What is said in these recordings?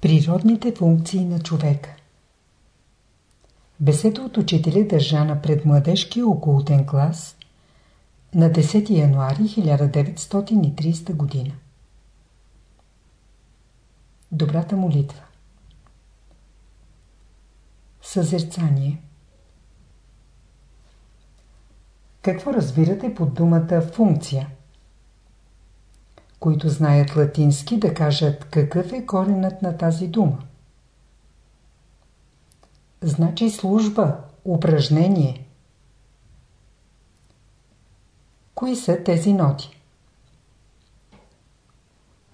Природните функции на човека Беседа от учителя държа на предмладежки окултен клас на 10 януари 1930 година. Добрата молитва Съзерцание Какво разбирате под думата функция? Които знаят латински да кажат какъв е коренът на тази дума. Значи служба, упражнение. Кои са тези ноти?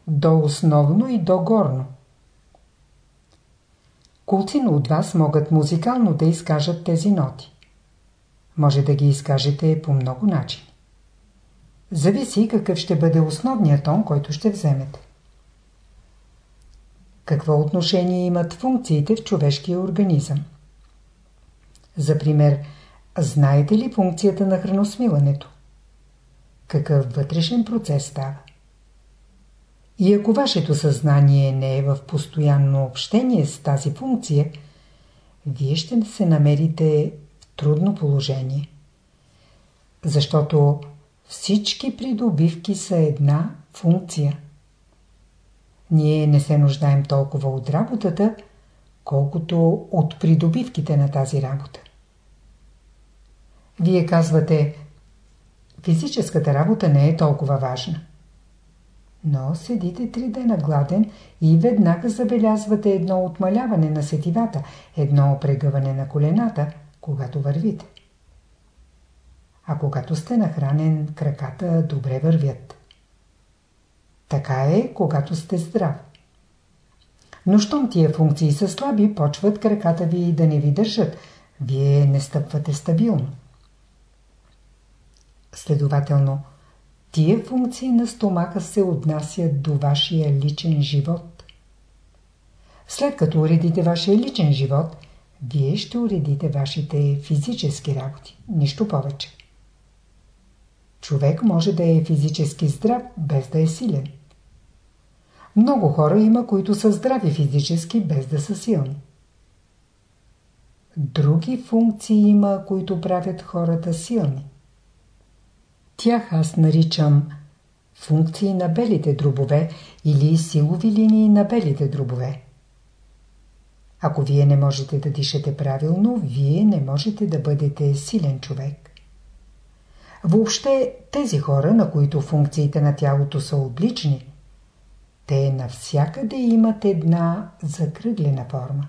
До основно и до горно. Кулцина от вас могат музикално да изкажат тези ноти. Може да ги изкажете по много начини. Зависи какъв ще бъде основният тон, който ще вземете. Какво отношение имат функциите в човешкия организъм? За пример, знаете ли функцията на храносмилането? Какъв вътрешен процес става? И ако вашето съзнание не е в постоянно общение с тази функция, вие ще се намерите в трудно положение. Защото всички придобивки са една функция. Ние не се нуждаем толкова от работата, колкото от придобивките на тази работа. Вие казвате, физическата работа не е толкова важна. Но седите три дена гладен и веднага забелязвате едно отмаляване на сетивата, едно прегъване на колената, когато вървите. А когато сте нахранен, краката добре вървят. Така е, когато сте здрав. Но щом тия функции са слаби, почват краката ви да не ви държат. Вие не стъпвате стабилно. Следователно, тия функции на стомаха се отнасят до вашия личен живот. След като уредите вашия личен живот, вие ще уредите вашите физически работи. Нищо повече. Човек може да е физически здрав, без да е силен. Много хора има, които са здрави физически, без да са силни. Други функции има, които правят хората силни. Тях аз наричам функции на белите дробове или силови линии на белите дробове. Ако вие не можете да дишате правилно, вие не можете да бъдете силен човек. Въобще тези хора, на които функциите на тялото са отлични, те навсякъде имат една закръглена форма.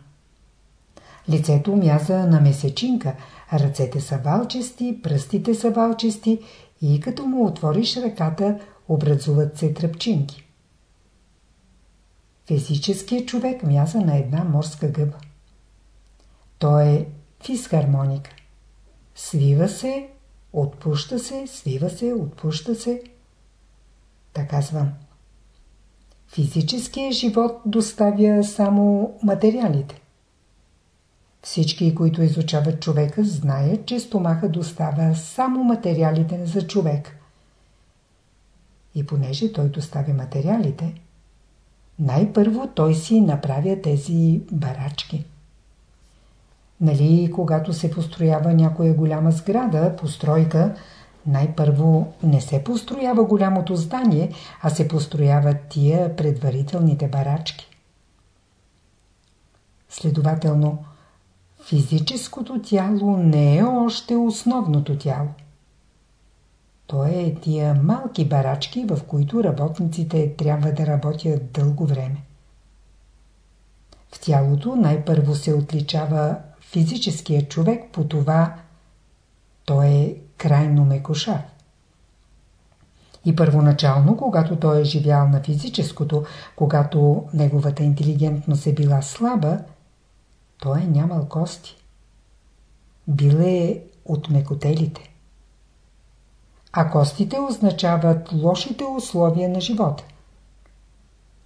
Лицето мяза на месечинка, ръцете са валчести, пръстите са валчести и като му отвориш ръката, образуват се тръпчинки. Физическият човек мяза на една морска гъба. Той е физхармоника. Свива се, отпуща се, свива се, отпуща се. Така казвам. Физическият живот доставя само материалите. Всички, които изучават човека, знаят, че стомаха доставя само материалите за човек. И понеже той доставя материалите, най-първо той си направя тези барачки. Нали, когато се построява някоя голяма сграда, постройка, най-първо не се построява голямото здание, а се построяват тия предварителните барачки. Следователно, физическото тяло не е още основното тяло. То е тия малки барачки, в които работниците трябва да работят дълго време. В тялото най-първо се отличава физическия човек по това, той е крайно мекоша. И първоначално, когато той е живял на физическото, когато неговата интелигентност е била слаба, той е нямал кости. Бил е от мекотелите. А костите означават лошите условия на живота.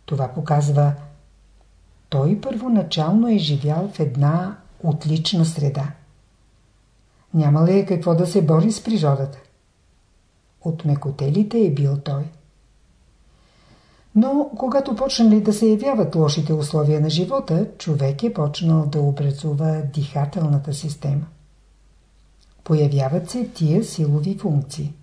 Това показва, той първоначално е живял в една отлична среда. Няма ли е какво да се бори с природата? От мекотелите е бил той. Но когато почнали да се явяват лошите условия на живота, човек е почнал да образува дихателната система. Появяват се тия силови функции.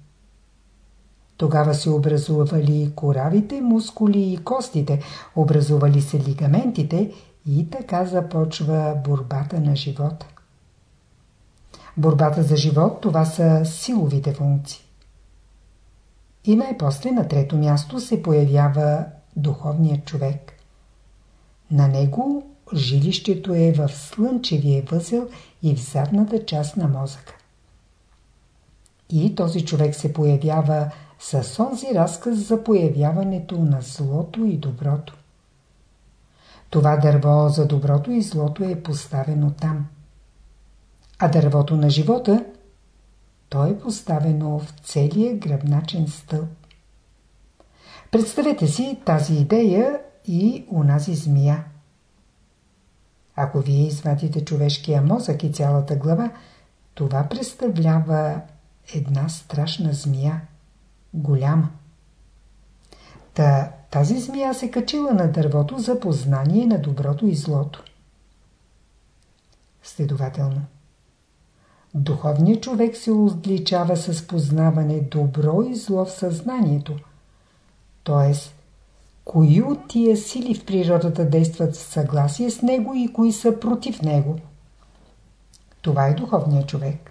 Тогава се образували коравите, мускули и костите, образували се лигаментите и така започва борбата на живота. Борбата за живот това са силовите функции. И най-после на трето място се появява духовният човек. На него жилището е в слънчевия възел и в задната част на мозъка. И този човек се появява с онзи разказ за появяването на злото и доброто. Това дърво за доброто и злото е поставено там. А дървото на живота, то е поставено в целия гръбначен стълб. Представете си тази идея и унази змия. Ако вие извадите човешкия мозък и цялата глава, това представлява една страшна змия. Голяма. Та тази змия се качила на дървото за познание на доброто и злото. Следователно. Духовният човек се отличава с познаване добро и зло в съзнанието. Тоест, кои от тия сили в природата действат в съгласие с него и кои са против него. Това е духовният човек.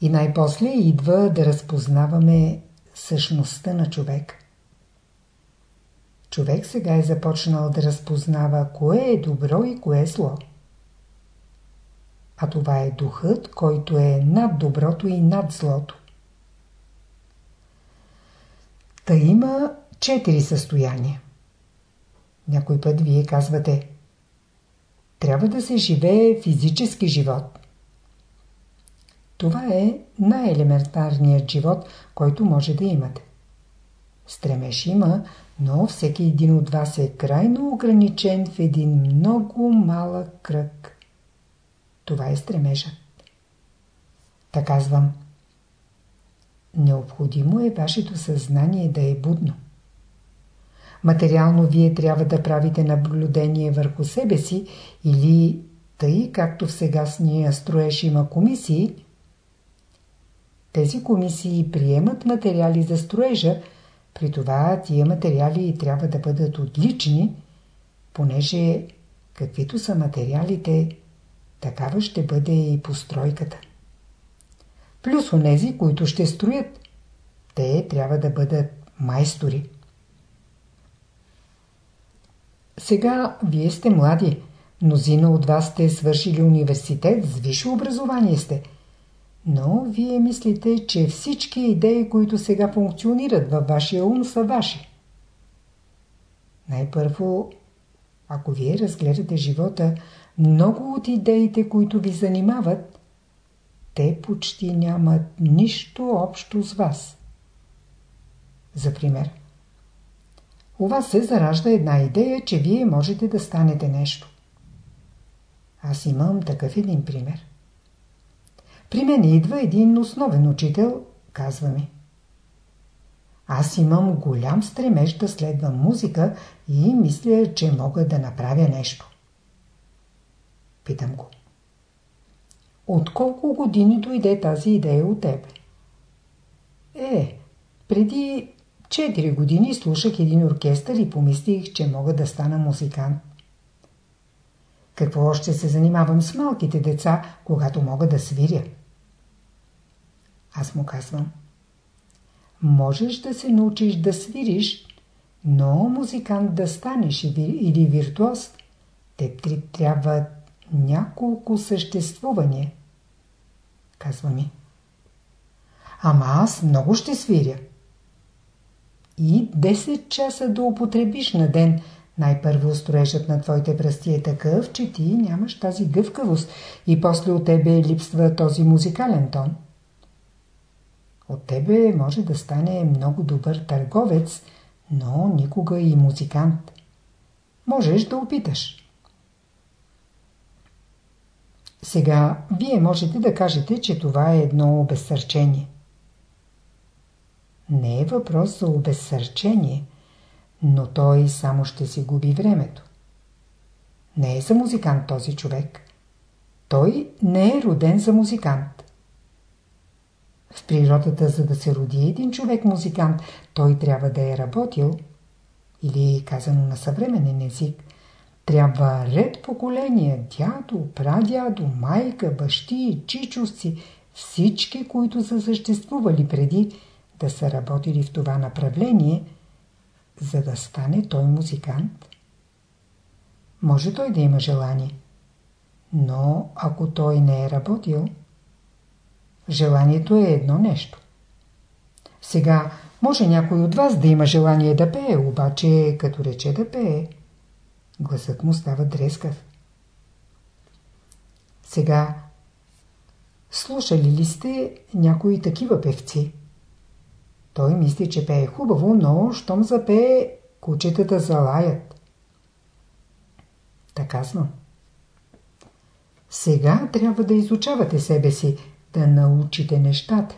И най-после идва да разпознаваме същността на човек. Човек сега е започнал да разпознава кое е добро и кое е зло. А това е духът, който е над доброто и над злото. Та има четири състояния. Някой път вие казвате Трябва да се живее физически живот. Това е най-елементарният живот, който може да имате. Стремеж има, но всеки един от вас е крайно ограничен в един много малък кръг. Това е стремежът. Та казвам. Необходимо е вашето съзнание да е будно. Материално вие трябва да правите наблюдение върху себе си или тъй, както в сегашния строеж има комисии, тези комисии приемат материали за строежа, при това тия материали трябва да бъдат отлични, понеже каквито са материалите, такава ще бъде и постройката. Плюс онези, които ще строят, те трябва да бъдат майстори. Сега вие сте млади, мнозина от вас сте свършили университет, с висше образование сте – но вие мислите, че всички идеи, които сега функционират във вашия ум, са ваши. Най-първо, ако вие разгледате живота, много от идеите, които ви занимават, те почти нямат нищо общо с вас. За пример. У вас се заражда една идея, че вие можете да станете нещо. Аз имам такъв един пример. При мен идва един основен учител, казва ми. Аз имам голям стремеж да следвам музика и мисля, че мога да направя нещо. Питам го. От колко години дойде тази идея от тебе? Е, преди 4 години слушах един оркестър и помислих, че мога да стана музикант. Какво още се занимавам с малките деца, когато мога да свиря? Аз му казвам. Можеш да се научиш да свириш, но музикант да станеш или виртуоз, те трябва няколко съществувания. Казва ми. Ама аз много ще свиря. И 10 часа да употребиш на ден. Най-първо строежът на твоите пръсти е такъв, че ти нямаш тази гъвкавост и после от тебе липсва този музикален тон. От тебе може да стане много добър търговец, но никога и музикант. Можеш да опиташ. Сега, вие можете да кажете, че това е едно обезсърчение. Не е въпрос за обезсърчение, но той само ще си губи времето. Не е за музикант този човек. Той не е роден за музикант. В природата, за да се роди един човек музикант, той трябва да е работил, или казано на съвременен език, трябва ред поколения, дядо, прадядо, майка, бащи, чичовци, всички, които са съществували преди, да са работили в това направление, за да стане той музикант. Може той да има желание, но ако той не е работил, желанието е едно нещо. Сега, може някой от вас да има желание да пее, обаче като рече да пее, гласът му става дрескав. Сега, слушали ли сте някои такива певци? Той мисли, че пее хубаво, но щом запее, кучетата залаят. Така знам. Сега трябва да изучавате себе си, да научите нещата.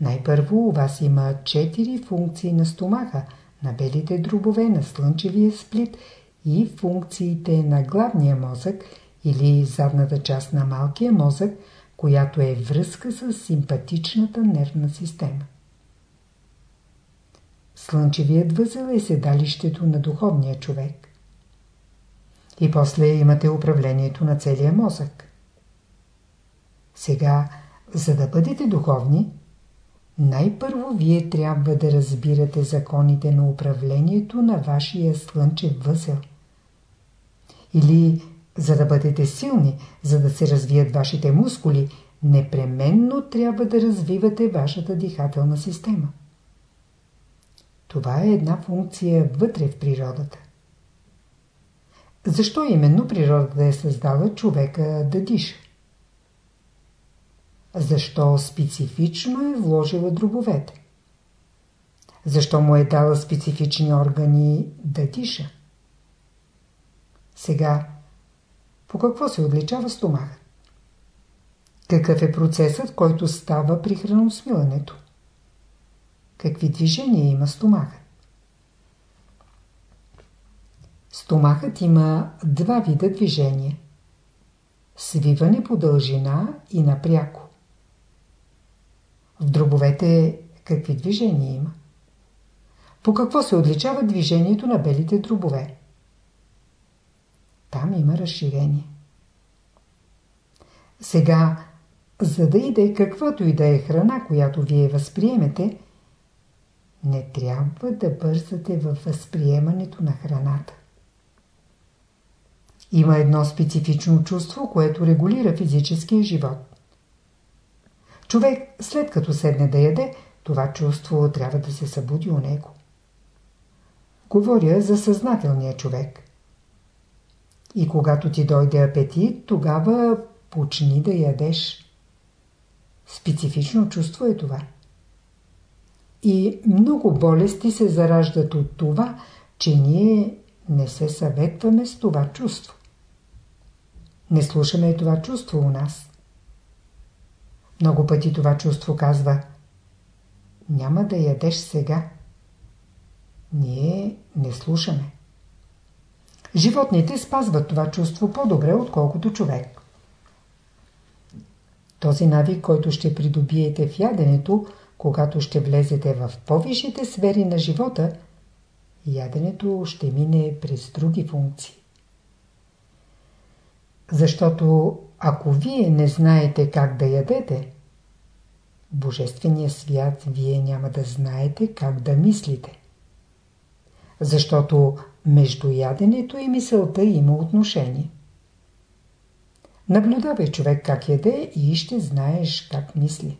Най-първо у вас има четири функции на стомаха, на белите дробове, на слънчевия сплит и функциите на главния мозък или задната част на малкия мозък, която е връзка с симпатичната нервна система. Слънчевият възел е седалището на духовния човек. И после имате управлението на целия мозък. Сега, за да бъдете духовни, най-първо вие трябва да разбирате законите на управлението на вашия слънчев възел. Или, за да бъдете силни, за да се развият вашите мускули, непременно трябва да развивате вашата дихателна система. Това е една функция вътре в природата. Защо именно природата е създала човека да диша? Защо специфично е вложила дробовете? Защо му е дала специфични органи да диша? Сега, по какво се отличава стомахът? Какъв е процесът, който става при храносмилането? Какви движения има стомахът? Стомахът има два вида движения. Свиване по дължина и напряко. В дробовете какви движения има? По какво се отличава движението на белите дробове? Там има разширение. Сега, за да иде каквато и да е храна, която вие възприемете, не трябва да бързате във възприемането на храната. Има едно специфично чувство, което регулира физическия живот. Човек, след като седне да яде, това чувство трябва да се събуди у него. Говоря за съзнателния човек. И когато ти дойде апетит, тогава почни да ядеш. Специфично чувство е това. И много болести се зараждат от това, че ние не се съветваме с това чувство. Не слушаме това чувство у нас. Много пъти това чувство казва Няма да ядеш сега. Ние не слушаме. Животните спазват това чувство по-добре, отколкото човек. Този навик, който ще придобиете в яденето, когато ще влезете в по-висшите сфери на живота, яденето ще мине през други функции. Защото ако вие не знаете как да ядете, Божествения свят вие няма да знаете как да мислите. Защото между яденето и мисълта има отношение. Наблюдавай човек как яде и ще знаеш как мисли.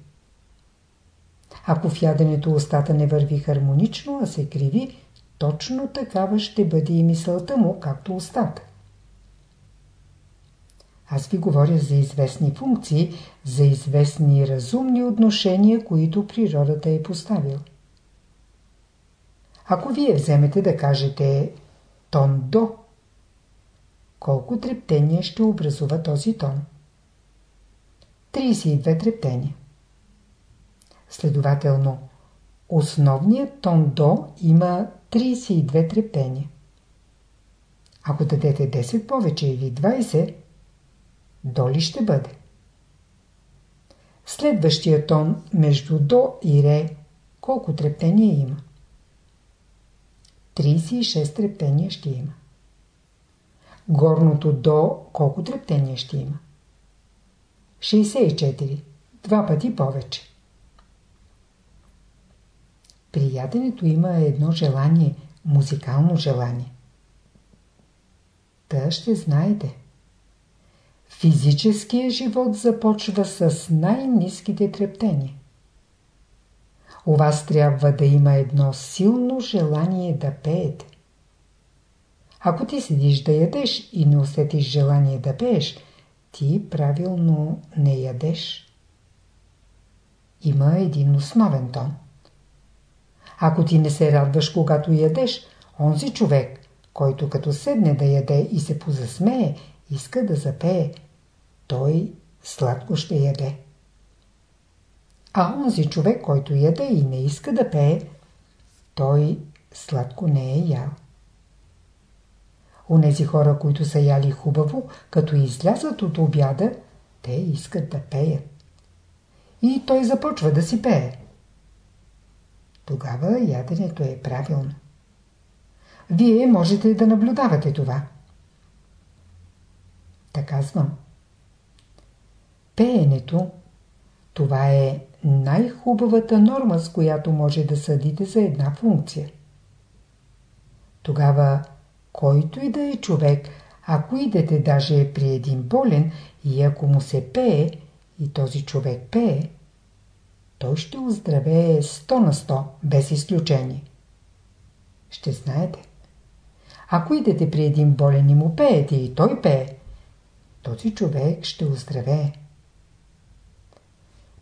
Ако в яденето устата не върви хармонично, а се криви, точно такава ще бъде и мисълта му, както устата. Аз ви говоря за известни функции, за известни разумни отношения, които природата е поставил. Ако вие вземете да кажете тон до, колко трептения ще образува този тон? 32 трептения. Следователно, основният тон до има 32 трептения. Ако дадете 10 повече или 20, до ли ще бъде? Следващия тон между до и ре колко трептения има? 36 трептения ще има. Горното до колко трептения ще има? 64. Два пъти повече. При яденето има едно желание, музикално желание. Та ще знаете. Физическият живот започва с най-низките трептения. У вас трябва да има едно силно желание да пеете. Ако ти седиш да ядеш и не усетиш желание да пееш, ти правилно не ядеш. Има един основен тон. Ако ти не се радваш, когато ядеш, онзи човек, който като седне да яде и се позасмее, иска да запее, той сладко ще яде. А онзи човек, който яде и не иска да пее, той сладко не е ял. Онези хора, които са яли хубаво, като излязат от обяда, те искат да пеят. И той започва да си пее. Тогава яденето е правилно. Вие можете да наблюдавате това. Така казвам. Пеенето, това е най-хубавата норма, с която може да съдите за една функция. Тогава, който и да е човек, ако идете даже при един болен и ако му се пее, и този човек пее, той ще оздравее 100 на 100, без изключение. Ще знаете. Ако идете при един болен и му пеете и той пее, този човек ще оздравее.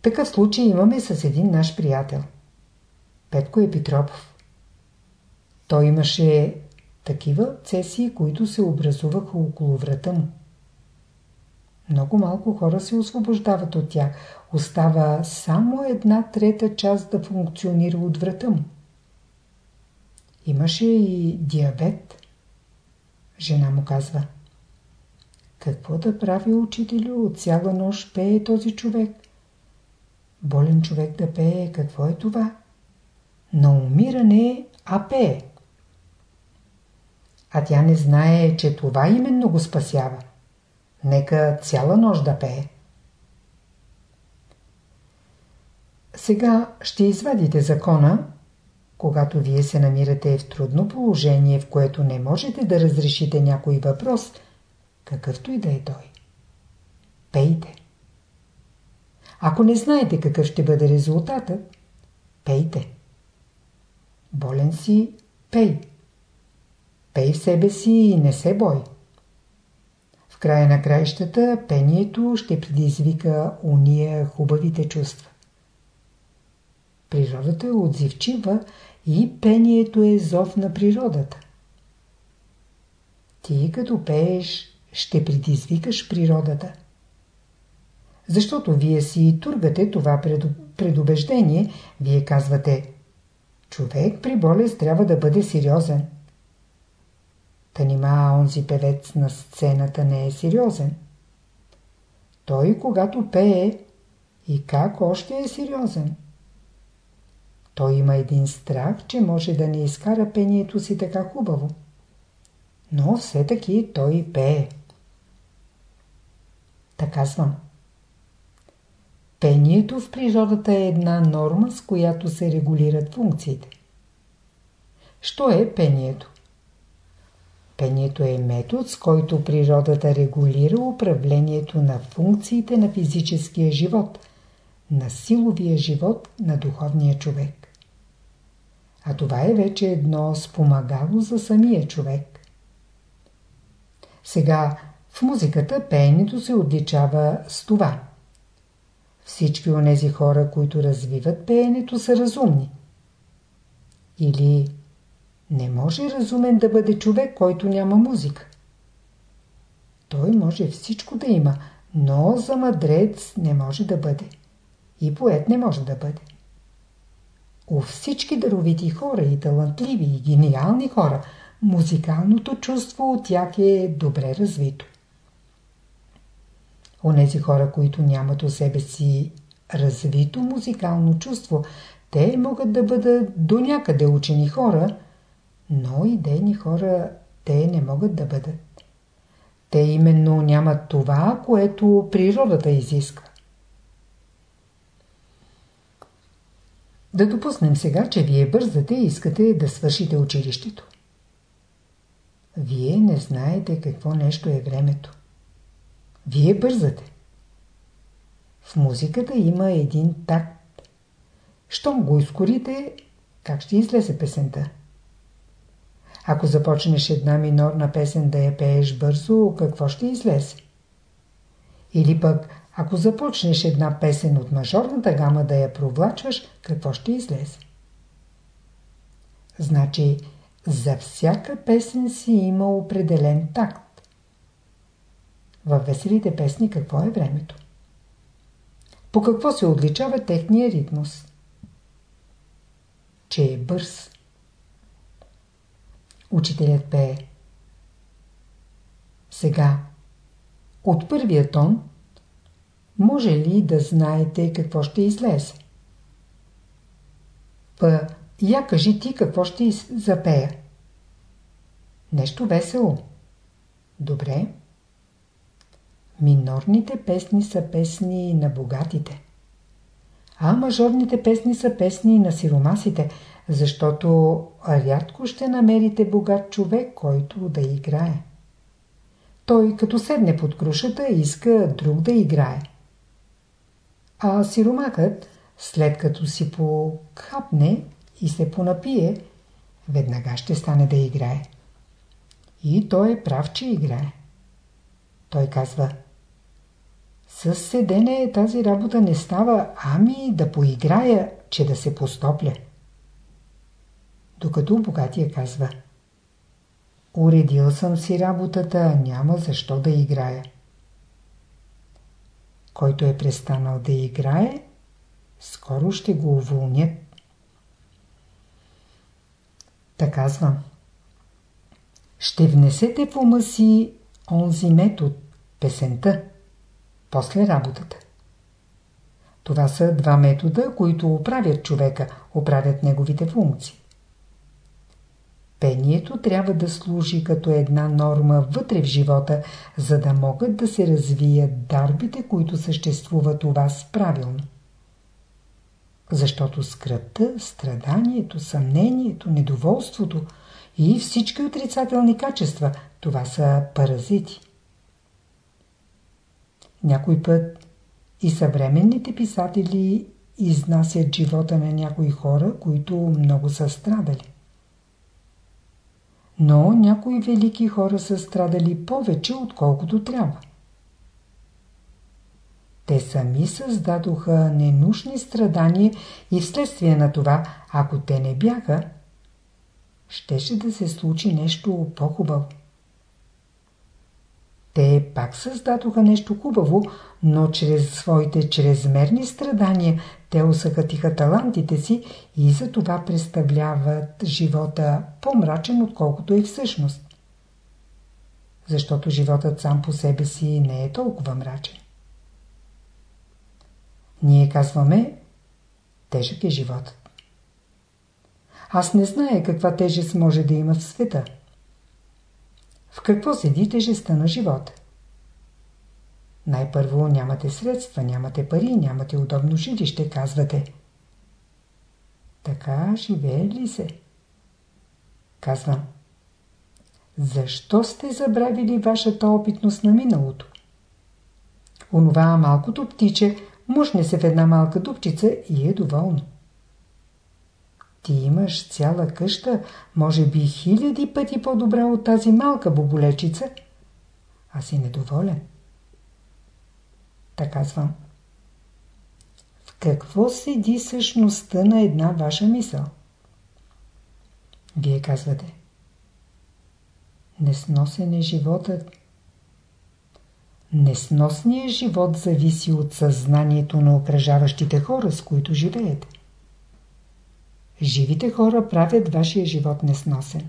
Такъв случай имаме с един наш приятел. Петко Епитропов. Той имаше такива цесии, които се образуваха около врата му. Много малко хора се освобождават от тях. Остава само една трета част да функционира от врата му. Имаше и диабет. Жена му казва. Какво да прави учителю? От цяла нощ пее този човек. Болен човек да пее, какво е това? На умиране, а пее. А тя не знае, че това именно го спасява. Нека цяла нощ да пее. Сега ще извадите закона, когато вие се намирате в трудно положение, в което не можете да разрешите някой въпрос, какъвто и да е той. Пейте. Ако не знаете какъв ще бъде резултатът, пейте. Болен си, пей. Пей в себе си и не се бой. В края на краищата пението ще предизвика уния хубавите чувства. Природата е отзивчива и пението е зов на природата. Ти като пееш, ще предизвикаш природата. Защото вие си тургате това предубеждение, вие казвате Човек при болест трябва да бъде сериозен. Та нима онзи певец на сцената не е сериозен. Той когато пее и как още е сериозен. Той има един страх, че може да не изкара пението си така хубаво. Но все таки той пее. Така казвам. Пението в природата е една норма, с която се регулират функциите. Що е пението? Пението е метод, с който природата регулира управлението на функциите на физическия живот, на силовия живот на духовния човек. А това е вече едно спомагало за самия човек. Сега в музиката пеенето се отличава с това – всички онези хора, които развиват пеенето, са разумни. Или не може разумен да бъде човек, който няма музика. Той може всичко да има, но за мъдрец не може да бъде. И поет не може да бъде. у всички даровити хора и талантливи и гениални хора, музикалното чувство от тях е добре развито. Онези хора, които нямат у себе си развито музикално чувство, те могат да бъдат до някъде учени хора, но идейни хора те не могат да бъдат. Те именно нямат това, което природата изисква. Да допуснем сега, че вие бързате и искате да свършите училището. Вие не знаете какво нещо е времето. Вие бързате. В музиката има един такт. Щом го изкорите, как ще излезе песента? Ако започнеш една минорна песен да я пееш бързо, какво ще излезе? Или пък, ако започнеш една песен от мажорната гама да я провлачваш, какво ще излезе? Значи, за всяка песен си има определен такт. Във веселите песни какво е времето? По какво се отличава техния ритмус? Че е бърз. Учителят пее. Сега, от първия тон, може ли да знаете какво ще излезе? П. Я кажи ти какво ще запея. Нещо весело. Добре. Минорните песни са песни на богатите. А мажорните песни са песни на сиромасите, защото рядко ще намерите богат човек, който да играе. Той като седне под крушата иска друг да играе. А сиромакът, след като си покапне и се понапие, веднага ще стане да играе. И той е прав, че играе. Той казва С седене тази работа не става, ами да поиграя, че да се постопля. Докато богатия казва Уредил съм си работата, няма защо да играя. Който е престанал да играе, скоро ще го уволнят. Та казвам. Ще внесете в ума си онзи метод, песента, после работата. Това са два метода, които оправят човека, оправят неговите функции. Пението трябва да служи като една норма вътре в живота, за да могат да се развият дарбите, които съществуват у вас правилно. Защото скръпта, страданието, съмнението, недоволството и всички отрицателни качества, това са паразити. Някой път и съвременните писатели изнасят живота на някои хора, които много са страдали. Но някои велики хора са страдали повече, отколкото трябва. Те сами създадоха ненужни страдания и вследствие на това, ако те не бяха, щеше да се случи нещо по-хубаво. Те пак създадоха нещо хубаво, но чрез своите чрезмерни страдания те усъкатиха талантите си и за това представляват живота по-мрачен, отколкото е всъщност. Защото животът сам по себе си не е толкова мрачен. Ние казваме, тежък е животът. Аз не зная каква тежест може да има в света. В какво седи тежестта на живота? Най-първо нямате средства, нямате пари, нямате удобно жилище, казвате. Така живее ли се? Казвам. Защо сте забравили вашата опитност на миналото? Онова малкото птиче мушне се в една малка дупчица и е доволно. Ти имаш цяла къща, може би хиляди пъти по-добра от тази малка боболечица, а си недоволен. Така казвам. В какво седи същността на една ваша мисъл? Вие казвате. Несносен е животът. Несносният живот зависи от съзнанието на окръжаващите хора, с които живеете. Живите хора правят вашия живот несносен.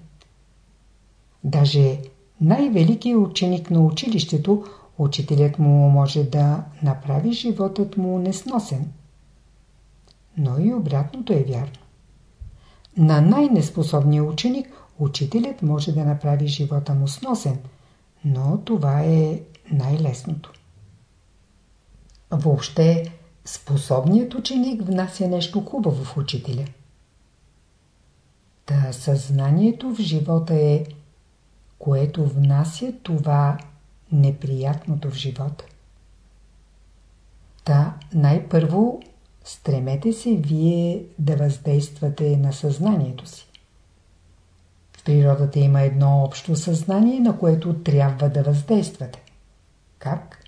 Даже най-великият ученик на училището, учителят му може да направи животът му несносен. Но и обратното е вярно. На най-неспособния ученик учителят може да направи живота му сносен, но това е най-лесното. Въобще, способният ученик внася нещо хубаво в учителя. Та съзнанието в живота е, което внася това неприятното в живота. Та най-първо стремете се вие да въздействате на съзнанието си. В природата има едно общо съзнание, на което трябва да въздействате. Как?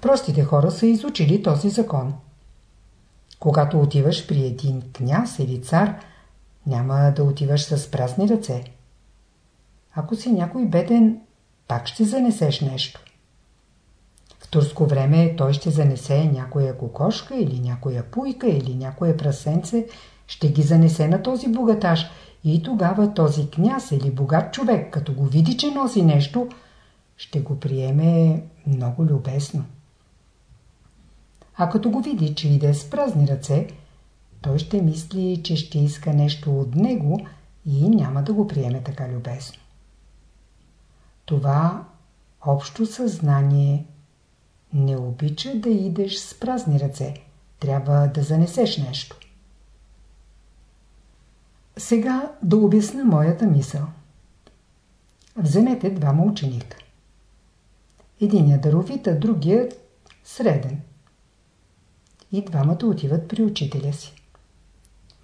Простите хора са изучили този закон. Когато отиваш при един княз или цар, няма да отиваш с празни ръце. Ако си някой беден, пак ще занесеш нещо. В турско време той ще занесе някоя кокошка или някоя пуйка или някоя прасенце, ще ги занесе на този богаташ и тогава този княз или богат човек, като го види, че носи нещо, ще го приеме много любесно. А като го види, че иде с празни ръце, той ще мисли, че ще иска нещо от него и няма да го приеме така любезно. Това общо съзнание не обича да идеш с празни ръце. Трябва да занесеш нещо. Сега да обясня моята мисъл. Вземете двама ученика. Единият даровит, а другият среден. И двамата отиват при учителя си.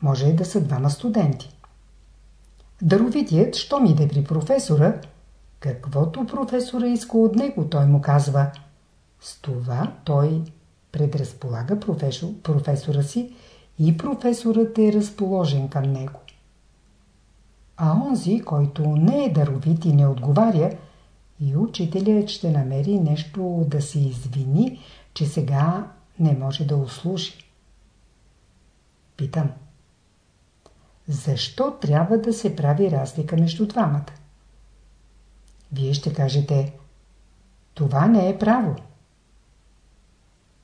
Може да са двама студенти. Даровитият, що ми иде при професора, каквото професора иска от него, той му казва. С това той предразполага професор, професора си и професорът е разположен към него. А онзи, който не е даровит и не отговаря, и учителят ще намери нещо да се извини, че сега не може да услужи. Питам. Защо трябва да се прави разлика между двамата? Вие ще кажете, това не е право.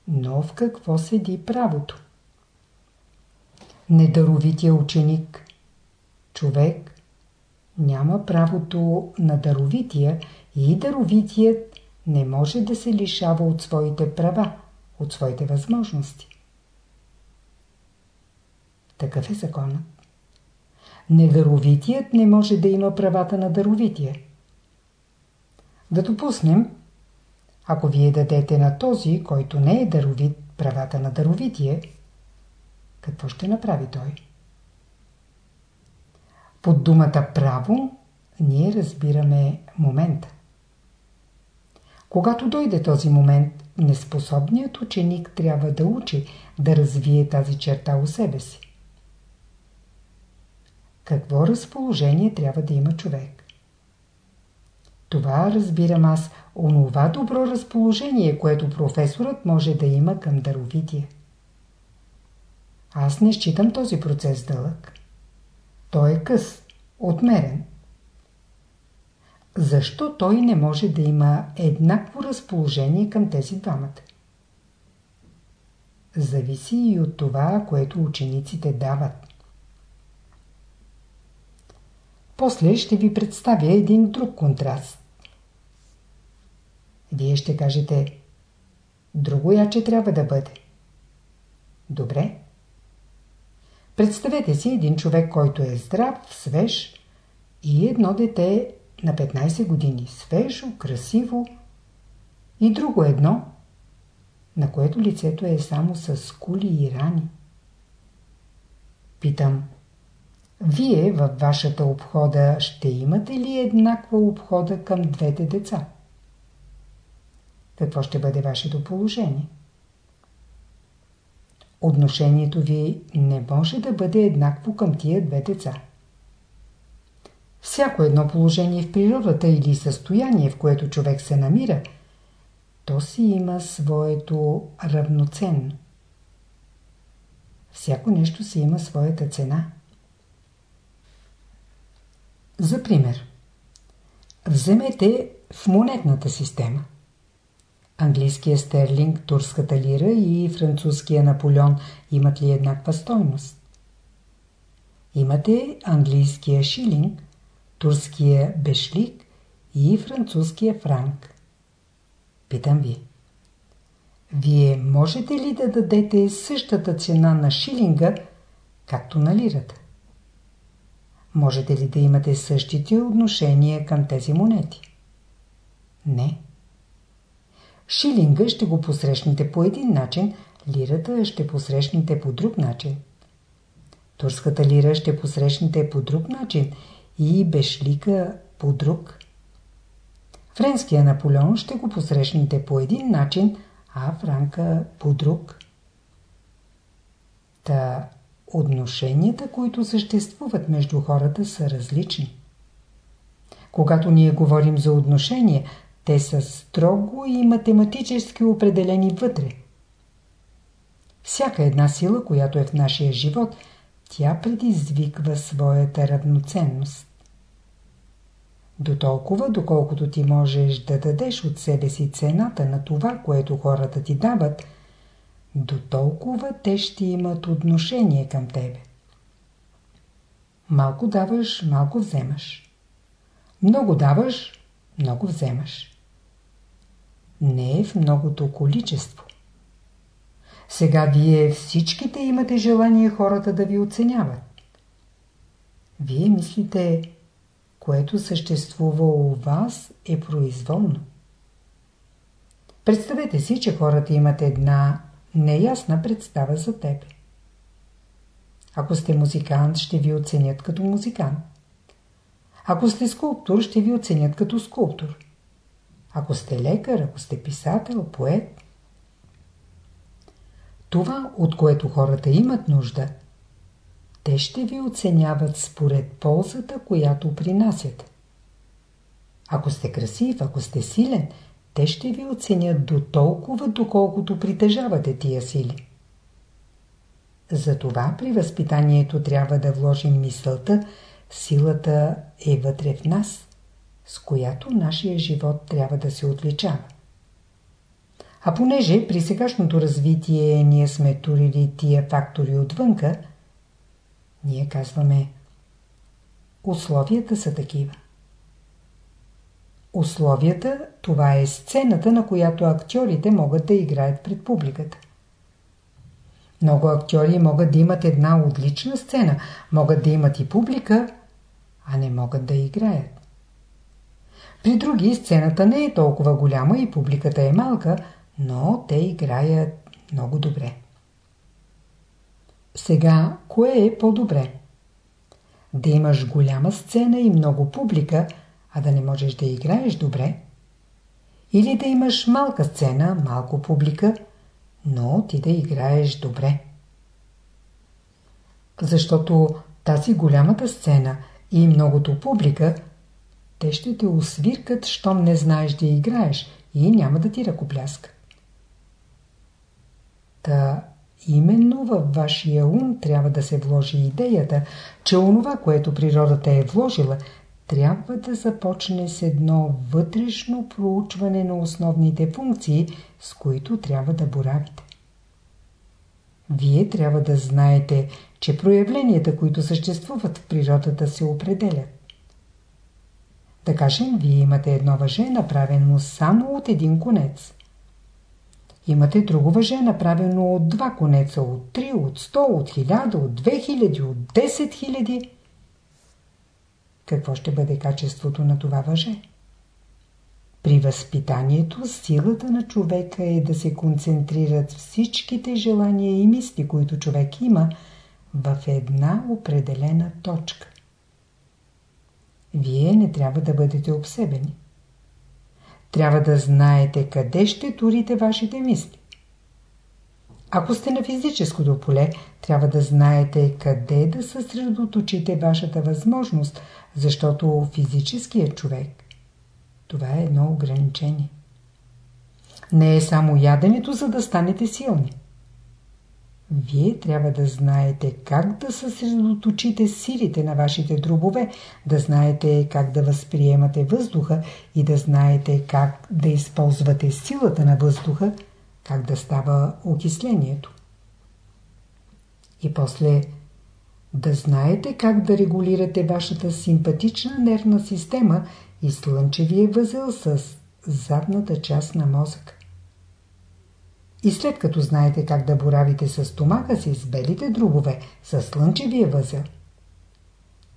Но в какво седи правото? Недаровития ученик, човек, няма правото на даровития и даровитият не може да се лишава от своите права, от своите възможности. Такъв е законът. Недаровитият не може да има правата на даровития. Да допуснем, ако вие дадете на този, който не е даровит, правата на даровитие, какво ще направи той? Под думата право ние разбираме момента. Когато дойде този момент, неспособният ученик трябва да учи, да развие тази черта у себе си. Какво разположение трябва да има човек? Това разбирам аз, онова добро разположение, което професорът може да има към даровитие. Аз не считам този процес дълъг. Той е къс, отмерен. Защо той не може да има еднакво разположение към тези двамата? Зависи и от това, което учениците дават. После ще ви представя един друг контраст. Вие ще кажете, друго яче трябва да бъде. Добре. Представете си един човек, който е здрав, свеж и едно дете на 15 години. Свежо, красиво и друго едно, на което лицето е само с кули и рани. Питам, вие във вашата обхода ще имате ли еднаква обхода към двете деца? Какво ще бъде вашето положение? Отношението ви не може да бъде еднакво към тия две деца. Всяко едно положение в природата или състояние, в което човек се намира, то си има своето равноценно. Всяко нещо си има своята цена. За пример. Вземете в монетната система. Английския стерлинг, турската лира и французския Наполеон имат ли еднаква стойност? Имате английския шилинг, турския бешлик и французския франк. Питам ви. Вие можете ли да дадете същата цена на шилинга, както на лирата? Можете ли да имате същите отношения към тези монети? Не. Шилинга ще го посрещнете по един начин, лирата ще посрещнете по друг начин. Турската лира ще посрещнете по друг начин и бешлика по друг. Френския Наполеон ще го посрещнете по един начин, а Франка по друг. Та отношенията, които съществуват между хората, са различни. Когато ние говорим за отношения, те са строго и математически определени вътре. Всяка една сила, която е в нашия живот, тя предизвиква своята равноценност. До толкова, доколкото ти можеш да дадеш от себе си цената на това, което хората ти дават, до толкова те ще имат отношение към тебе. Малко даваш, малко вземаш. Много даваш, много вземаш. Не е в многото количество. Сега вие всичките имате желание хората да ви оценяват. Вие мислите, което съществува у вас е произволно. Представете си, че хората имат една неясна представа за тебе. Ако сте музикант, ще ви оценят като музикант. Ако сте скулптор, ще ви оценят като скулптор. Ако сте лекар, ако сте писател, поет. Това, от което хората имат нужда – те ще ви оценяват според ползата, която принасяте. Ако сте красив, ако сте силен, те ще ви оценят до толкова, доколкото притежавате тия сили. Затова при възпитанието трябва да вложим мисълта, силата е вътре в нас, с която нашия живот трябва да се отличава. А понеже при сегашното развитие ние сме турили тия фактори отвънка, ние казваме Условията са такива. Условията – това е сцената, на която актьорите могат да играят пред публиката. Много актьори могат да имат една отлична сцена, могат да имат и публика, а не могат да играят. При други сцената не е толкова голяма и публиката е малка, но те играят много добре. Сега, кое е по-добре? Да имаш голяма сцена и много публика, а да не можеш да играеш добре? Или да имаш малка сцена, малко публика, но ти да играеш добре? Защото тази голямата сцена и многото публика, те ще те освиркат, щом не знаеш да играеш и няма да ти ръкопляска. Та Именно във вашия ум трябва да се вложи идеята, че онова, което природата е вложила, трябва да започне с едно вътрешно проучване на основните функции, с които трябва да боравите. Вие трябва да знаете, че проявленията, които съществуват в природата, се определят. Да кажем, вие имате едно въже, направено само от един конец. Имате друго въже, направено от два конеца, от 3, от 100, от 1000, от 2000, от 10 000. Какво ще бъде качеството на това въже? При възпитанието силата на човека е да се концентрират всичките желания и мисли, които човек има, в една определена точка. Вие не трябва да бъдете обсебени. Трябва да знаете къде ще турите вашите мисли. Ако сте на физическото поле, трябва да знаете къде да съсредоточите вашата възможност, защото физическият човек това е едно ограничение. Не е само яденето, за да станете силни. Вие трябва да знаете как да съсредоточите силите на вашите дробове, да знаете как да възприемате въздуха и да знаете как да използвате силата на въздуха, как да става окислението. И после да знаете как да регулирате вашата симпатична нервна система и слънчевия възел с задната част на мозъка. И след като знаете как да боравите с стомаха си, с белите дробове, с слънчевия възел,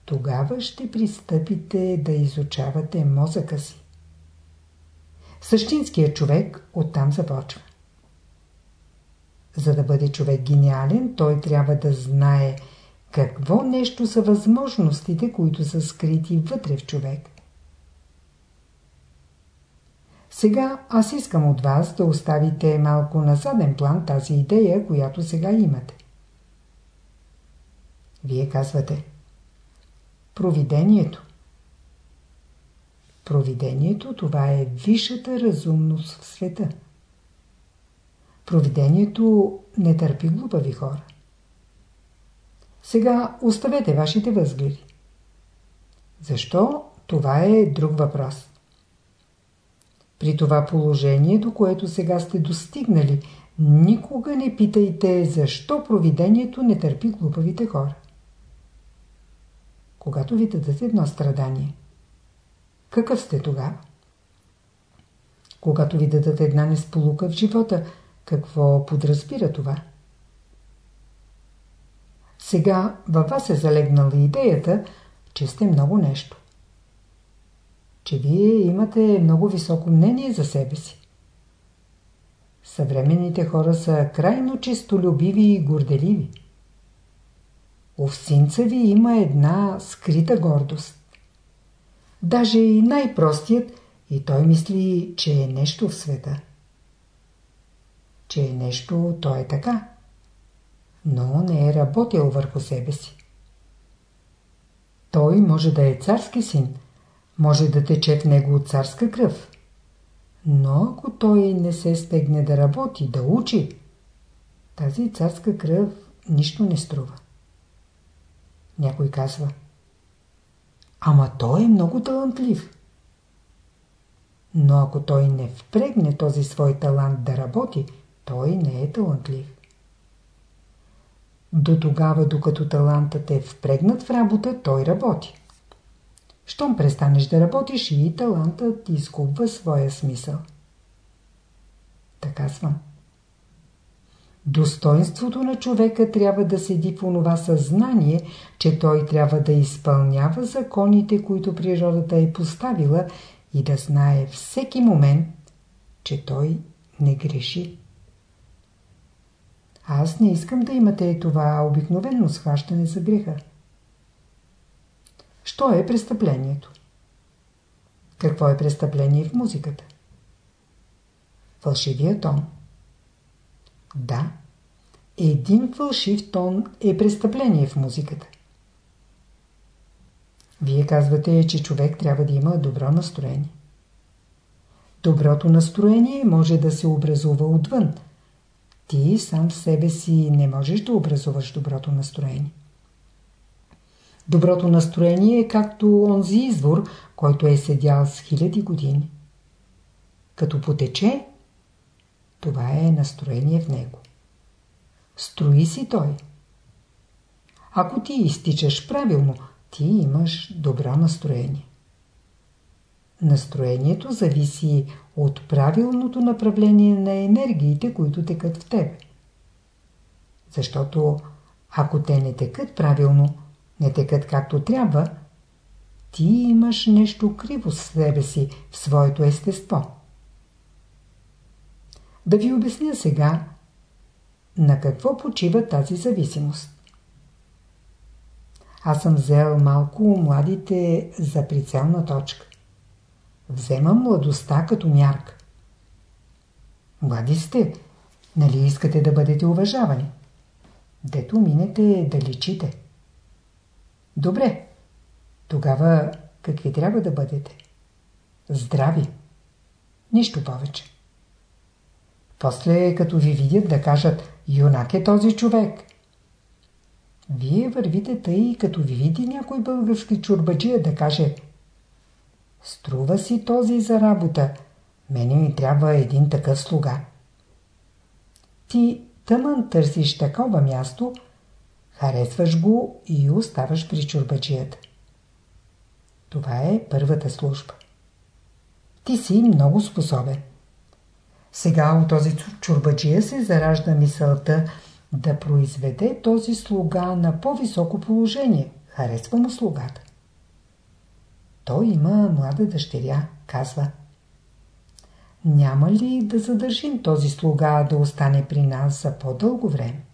тогава ще пристъпите да изучавате мозъка си. Същинският човек оттам започва. За да бъде човек гениален, той трябва да знае какво нещо са възможностите, които са скрити вътре в човек. Сега аз искам от вас да оставите малко на заден план тази идея, която сега имате. Вие казвате Провидението. Провидението това е висшата разумност в света. Провидението не търпи глупави хора. Сега оставете вашите възгледи. Защо? Това е друг въпрос. При това положение, до което сега сте достигнали, никога не питайте защо провидението не търпи глупавите хора. Когато ви дадат едно страдание, какъв сте тогава? Когато ви дадат една несполука в живота, какво подразбира това? Сега във вас е залегнала идеята, че сте много нещо че вие имате много високо мнение за себе си. Съвременните хора са крайно честолюбиви и горделиви. У всинца ви има една скрита гордост. Даже и най-простият, и той мисли, че е нещо в света. Че е нещо, то е така. Но не е работил върху себе си. Той може да е царски син, може да тече в него царска кръв. Но ако той не се стегне да работи, да учи, тази царска кръв нищо не струва. Някой казва Ама той е много талантлив. Но ако той не впрегне този свой талант да работи, той не е талантлив. До тогава, докато талантът е впрегнат в работа, той работи. Щом престанеш да работиш и талантът изгубва своя смисъл. Така съм. Достоинството на човека трябва да седи в онова съзнание, че той трябва да изпълнява законите, които природата е поставила и да знае всеки момент, че той не греши. Аз не искам да имате това обикновено схващане за греха. Що е престъплението? Какво е престъпление в музиката? Фалшивия тон. Да, един фалшив тон е престъпление в музиката. Вие казвате, че човек трябва да има добро настроение. Доброто настроение може да се образува отвън. Ти сам себе си не можеш да образуваш доброто настроение. Доброто настроение е както онзи извор, който е седял с хиляди години. Като потече, това е настроение в него. Строи си той. Ако ти изтичаш правилно, ти имаш добро настроение. Настроението зависи от правилното направление на енергиите, които текат в тебе. Защото ако те не текат правилно, не текат както трябва, ти имаш нещо криво в себе си, в своето естество. Да ви обясня сега, на какво почива тази зависимост. Аз съм взел малко младите за прицелна точка. Вземам младостта като мярка. Млади сте, нали искате да бъдете уважавани? Дето минете да личите. Добре. Тогава какви трябва да бъдете? Здрави. Нищо повече. После, като ви видят да кажат юнак е този човек. Вие вървите тъй, като ви види някой български чурбаджия да каже Струва си този за работа. Мене ми трябва един такъв слуга. Ти тъмън търсиш такова място, харесваш го и оставаш при чурбаджията. Това е първата служба. Ти си много способен. Сега от този чурбаджия се заражда мисълта да произведе този слуга на по-високо положение. Харесва му слугата. Той има млада дъщеря, казва. Няма ли да задържим този слуга да остане при нас за по-дълго време?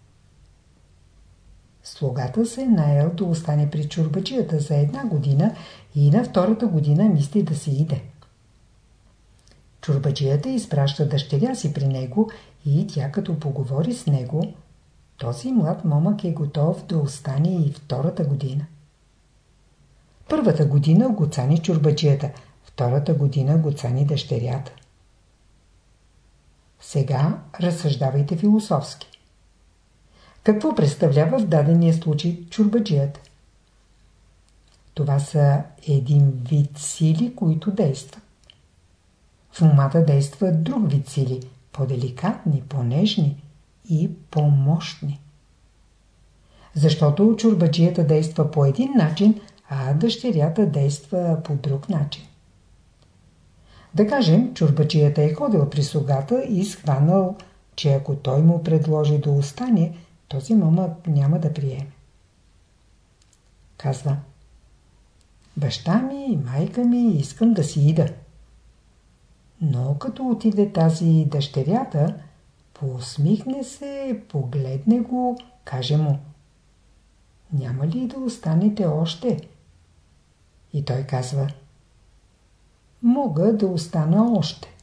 Слугата се е наел да остане при чурбаджията за една година и на втората година мисли да си иде. Чурбаджията изпраща дъщеря си при него и тя като поговори с него, този млад момък е готов да остане и втората година. Първата година го цани чурбаджията, втората година го цани дъщерята. Сега разсъждавайте философски. Какво представлява в дадения случай чурбаджията? Това са един вид сили, които действат. В умата действат друг вид сили, по-деликатни, по-нежни и по-мощни. Защото чурбаджията действа по един начин, а дъщерята действа по друг начин. Да кажем, чурбачията е ходил при слугата и схванал, че ако той му предложи да остане, този момък няма да приеме. Казва Баща ми и майка ми искам да си ида. Но като отиде тази дъщерята, поусмихне се, погледне го, каже му Няма ли да останете още? И той казва Мога да остана още.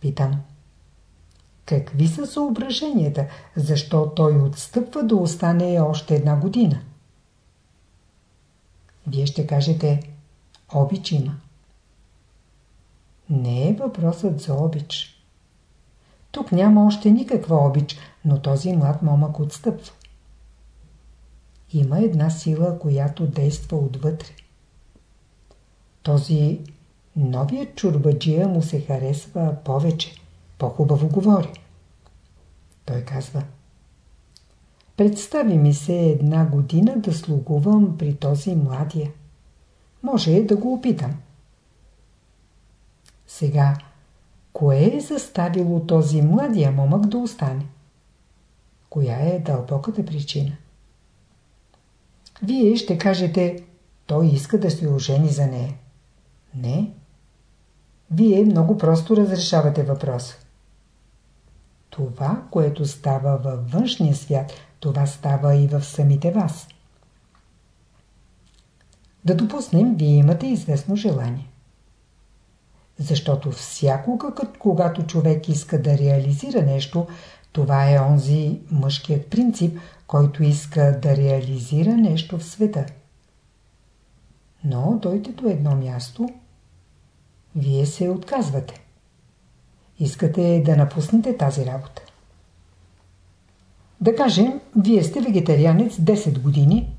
Питам Какви са съображенията? Защо той отстъпва да остане още една година? Вие ще кажете, обич има. Не е въпросът за обич. Тук няма още никаква обич, но този млад момък отстъпва. Има една сила, която действа отвътре. Този новият чурбаджия му се харесва повече, по-хубаво говори. Той казва Представи ми се една година да слугувам при този младия. Може да го опитам. Сега, кое е заставило този младия момък да остане? Коя е дълбоката причина? Вие ще кажете, той иска да се ожени за нея. Не. Вие много просто разрешавате въпроса. Това, което става във външния свят, това става и в самите вас. Да допуснем, вие имате известно желание. Защото всякога, когато човек иска да реализира нещо, това е онзи мъжкият принцип, който иска да реализира нещо в света. Но дойде до едно място, вие се отказвате. Искате да напуснете тази работа. Да кажем, вие сте вегетарианец 10 години,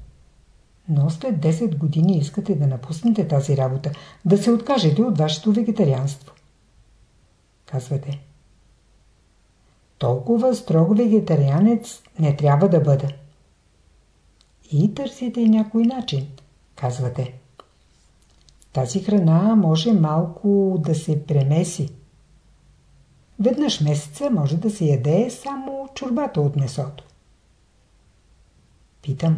но след 10 години искате да напуснете тази работа, да се откажете от вашето вегетарианство. Казвате. Толкова строго вегетарианец не трябва да бъда. И търсите някой начин, казвате. Тази храна може малко да се премеси. Веднъж месеца може да се яде само чорбата от месото. Питам.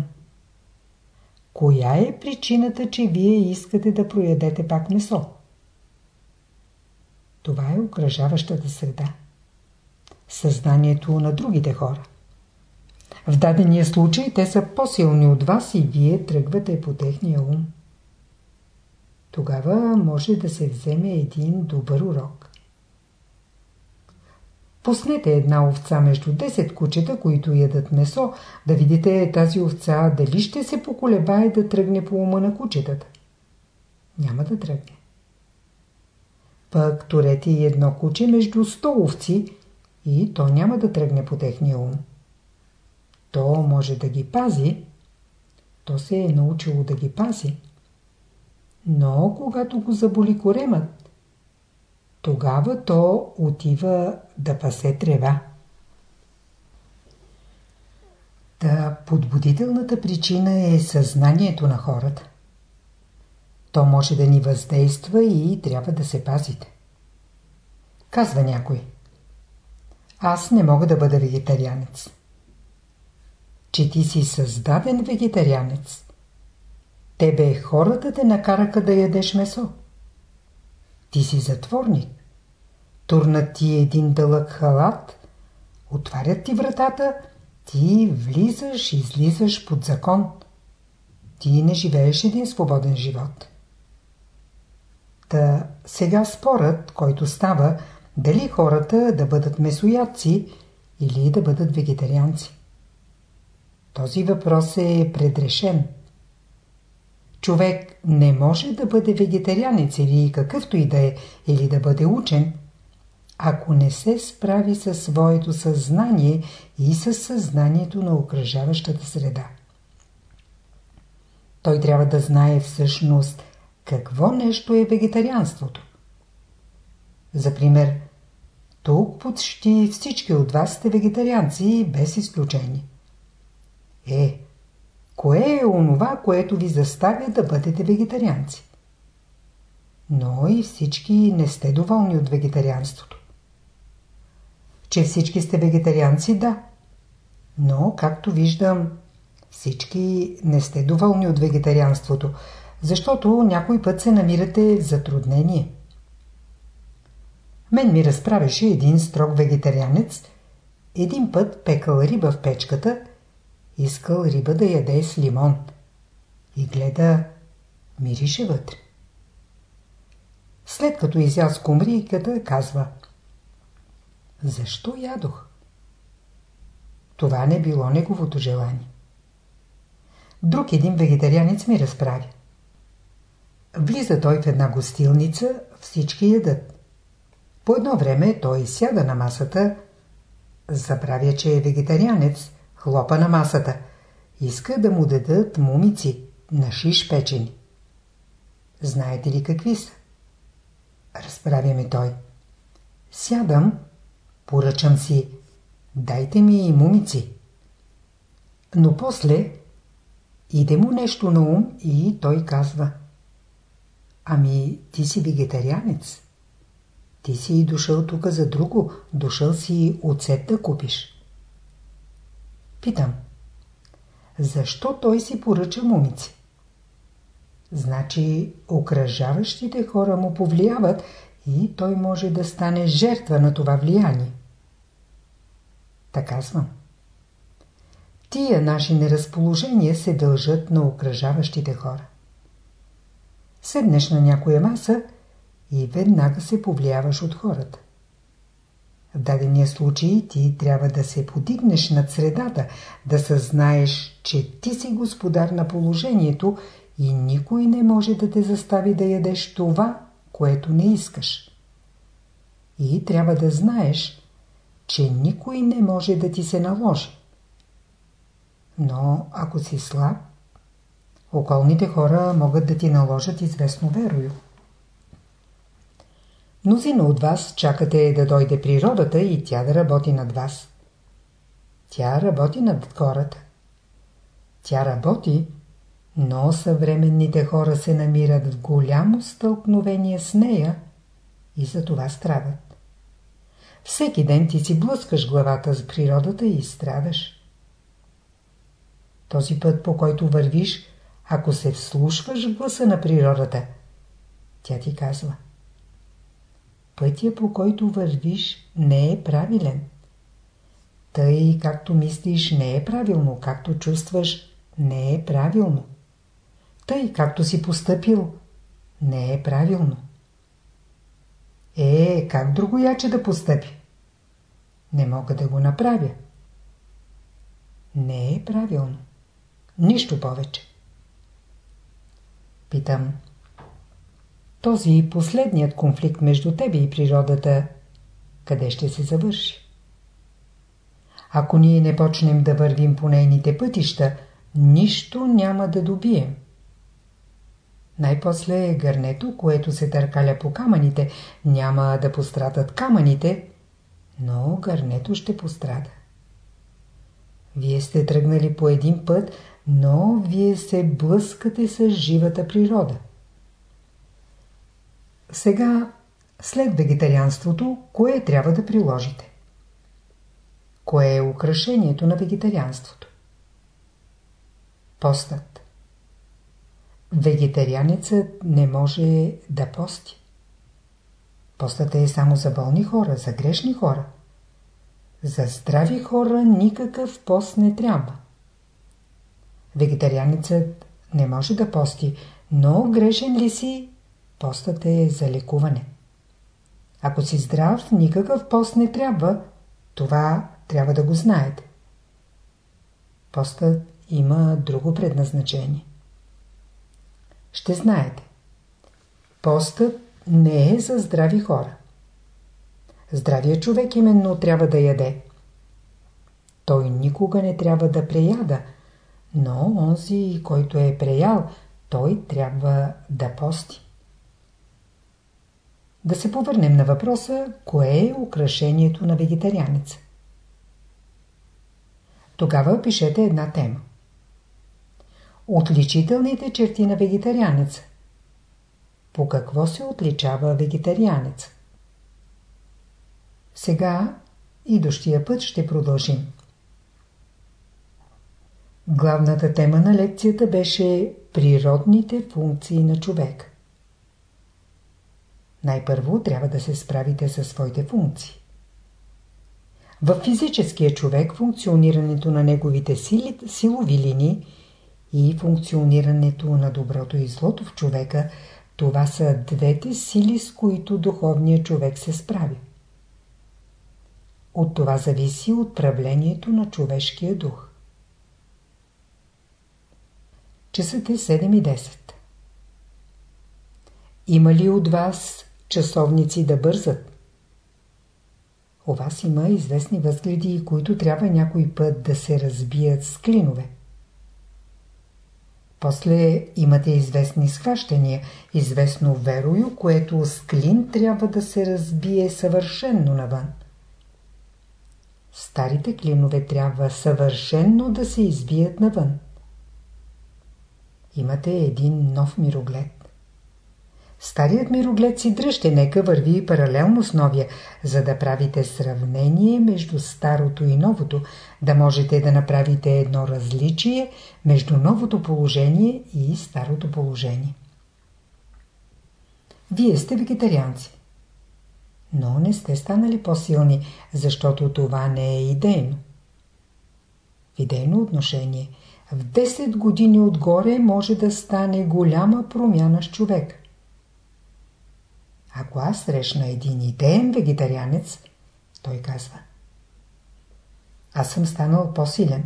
Коя е причината, че вие искате да проядете пак месо? Това е окръжаващата среда. Съзнанието на другите хора. В дадения случай те са по-силни от вас и вие тръгвате по техния ум. Тогава може да се вземе един добър урок. Пуснете една овца между 10 кучета, които ядат месо, да видите тази овца дали ще се поколебае да тръгне по ума на кучетата. Няма да тръгне. Пък турете и едно куче между 100 овци и то няма да тръгне по техния ум. То може да ги пази, то се е научило да ги пази, но когато го заболи коремът, тогава то отива да пасе трева. Та подбудителната причина е съзнанието на хората. То може да ни въздейства и трябва да се пазите. Казва някой. Аз не мога да бъда вегетарианец. Че ти си създаден вегетарианец. Тебе хората те накараха да ядеш месо. Ти си затворник. Турнат ти един дълъг халат, отварят ти вратата, ти влизаш излизаш под закон. Ти не живееш един свободен живот. Та сега спорът, който става, дали хората да бъдат месоядци или да бъдат вегетарианци. Този въпрос е предрешен. Човек не може да бъде вегетарианец или какъвто и да е, или да бъде учен, ако не се справи със своето съзнание и със съзнанието на окръжаващата среда. Той трябва да знае всъщност какво нещо е вегетарианството. За пример, тук почти всички от вас сте вегетарианци, без изключение. Е, кое е онова, което ви заставя да бъдете вегетарианци? Но и всички не сте доволни от вегетарианството. Че всички сте вегетарианци, да. Но, както виждам, всички не сте доволни от вегетарианството, защото някой път се намирате в затруднение. Мен ми разправеше един строг вегетарианец. Един път пекал риба в печката, искал риба да яде с лимон. И гледа, мирише вътре. След като изя скумрийката, казва Защо ядох? Това не било неговото желание. Друг един вегетарианец ми разправи. Влиза той в една гостилница, всички ядат. По едно време той сяда на масата, забравя, че е вегетарианец, хлопа на масата. Иска да му дадат мумици, на шиш печени. Знаете ли какви са? Разправя ми той. Сядам, поръчам си, дайте ми и мумици. Но после иде му нещо на ум и той казва Ами ти си вегетарианец. Ти си и дошъл тук за друго. Дошъл си оцет да купиш. Питам. Защо той си поръча мумици? Значи окръжаващите хора му повлияват и той може да стане жертва на това влияние. Така съм. Тия наши неразположения се дължат на окръжаващите хора. Седнеш на някоя маса и веднага се повлияваш от хората. В дадения случай ти трябва да се подигнеш над средата, да съзнаеш, че ти си господар на положението и никой не може да те застави да ядеш това, което не искаш. И трябва да знаеш, че никой не може да ти се наложи. Но ако си слаб, околните хора могат да ти наложат известно верою. Мнозина от вас чакате да дойде природата и тя да работи над вас. Тя работи над хората. Тя работи, но съвременните хора се намират в голямо стълкновение с нея и за това страдат. Всеки ден ти си блъскаш главата с природата и страдаш. Този път, по който вървиш, ако се вслушваш в гласа на природата, тя ти казва – пътя по който вървиш не е правилен. Тъй както мислиш не е правилно, както чувстваш не е правилно. Тъй както си постъпил не е правилно. Е, как другояче да постъпи? Не мога да го направя. Не е правилно. Нищо повече. Питам. Този последният конфликт между тебе и природата, къде ще се завърши? Ако ние не почнем да вървим по нейните пътища, нищо няма да добием. Най-после е гърнето, което се търкаля по камъните, няма да пострадат камъните, но гърнето ще пострада. Вие сте тръгнали по един път, но вие се блъскате с живата природа. Сега, след вегетарианството, кое трябва да приложите? Кое е украшението на вегетарианството? Постът. Вегетарианецът не може да пости. Постът е само за болни хора, за грешни хора. За здрави хора никакъв пост не трябва. Вегетарианецът не може да пости, но грешен ли си, постът е за лекуване. Ако си здрав, никакъв пост не трябва. Това трябва да го знаете. Постът има друго предназначение. Ще знаете. Постът не е за здрави хора. Здравия човек именно трябва да яде. Той никога не трябва да преяда, но онзи, който е преял, той трябва да пости. Да се повърнем на въпроса, кое е украшението на вегетарианеца. Тогава пишете една тема. Отличителните черти на вегетарианеца. По какво се отличава вегетарианец? Сега, идущия път, ще продължим. Главната тема на лекцията беше природните функции на човек. Най-първо трябва да се справите със своите функции. В физическия човек функционирането на неговите сили, силови линии и функционирането на доброто и злото в човека – това са двете сили, с които духовният човек се справи. От това зависи отправлението на човешкия дух. Часът е 7 и 10. Има ли от вас часовници да бързат? У вас има известни възгледи, които трябва някой път да се разбият с клинове. После имате известни схващания, известно верою, което с клин трябва да се разбие съвършенно навън. Старите клинове трябва съвършенно да се избият навън. Имате един нов мироглед. Старият мироглед си дръжте, нека върви паралелно с новия, за да правите сравнение между старото и новото, да можете да направите едно различие между новото положение и старото положение. Вие сте вегетарианци. Но не сте станали по-силни, защото това не е идейно. В идейно отношение в 10 години отгоре може да стане голяма промяна с човек. Ако аз срещна един идеен вегетарианец, той казва Аз съм станал по-силен.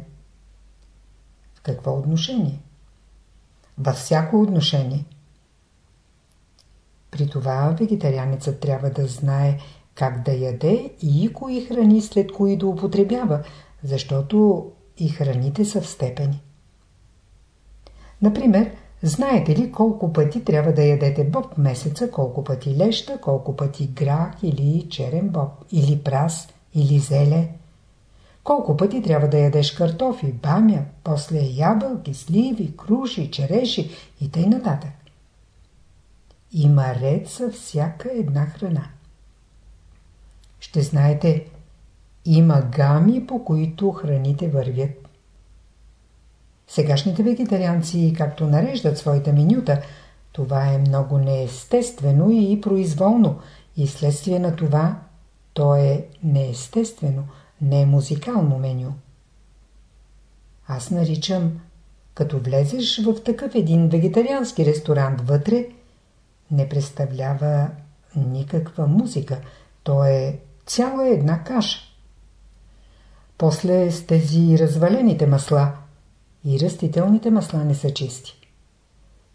В какво отношение? Във всяко отношение. При това вегетарианецът трябва да знае как да яде и кои храни след кои да употребява, защото и храните са в степени. Например, Знаете ли колко пъти трябва да ядете боб месеца, колко пъти леща, колко пъти грах или черен боб, или прас, или зеле? Колко пъти трябва да ядеш картофи, бамя, после ябълки, сливи, круши, череши и тъй нататък? Има ред за всяка една храна. Ще знаете, има гами, по които храните вървят. Сегашните вегетарианци, както нареждат своите менюта, това е много неестествено и произволно и следствие на това то е неестествено, не е музикално меню. Аз наричам, като влезеш в такъв един вегетариански ресторант вътре, не представлява никаква музика, то е цяла една каша. После с тези развалените масла – и растителните масла не са чисти.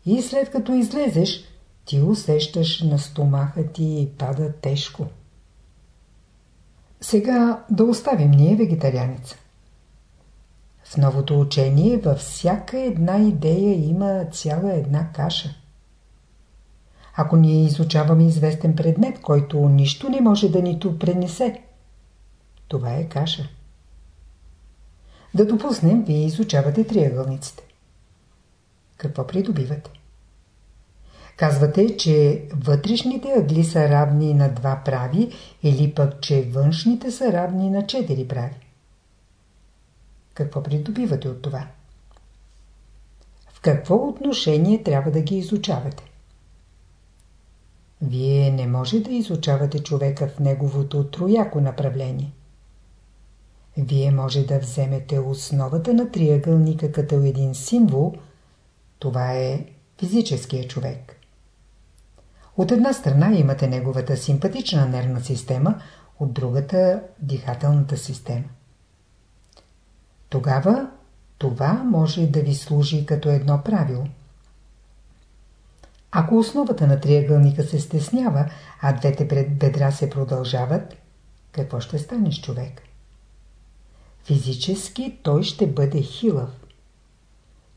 И след като излезеш, ти усещаш на стомаха ти и пада тежко. Сега да оставим ние вегетарианеца. В новото учение във всяка една идея има цяла една каша. Ако ние изучаваме известен предмет, който нищо не може да ни то пренесе, това е каша. Да допуснем, вие изучавате триъгълниците. Какво придобивате? Казвате, че вътрешните ъгли са равни на два прави или пък, че външните са равни на четири прави. Какво придобивате от това? В какво отношение трябва да ги изучавате? Вие не може да изучавате човека в неговото трояко направление. Вие може да вземете основата на триъгълника като един символ. Това е физическия човек. От една страна имате неговата симпатична нервна система, от другата – дихателната система. Тогава това може да ви служи като едно правило. Ако основата на триъгълника се стеснява, а двете бедра се продължават, какво ще стане с човек? Физически той ще бъде хилав.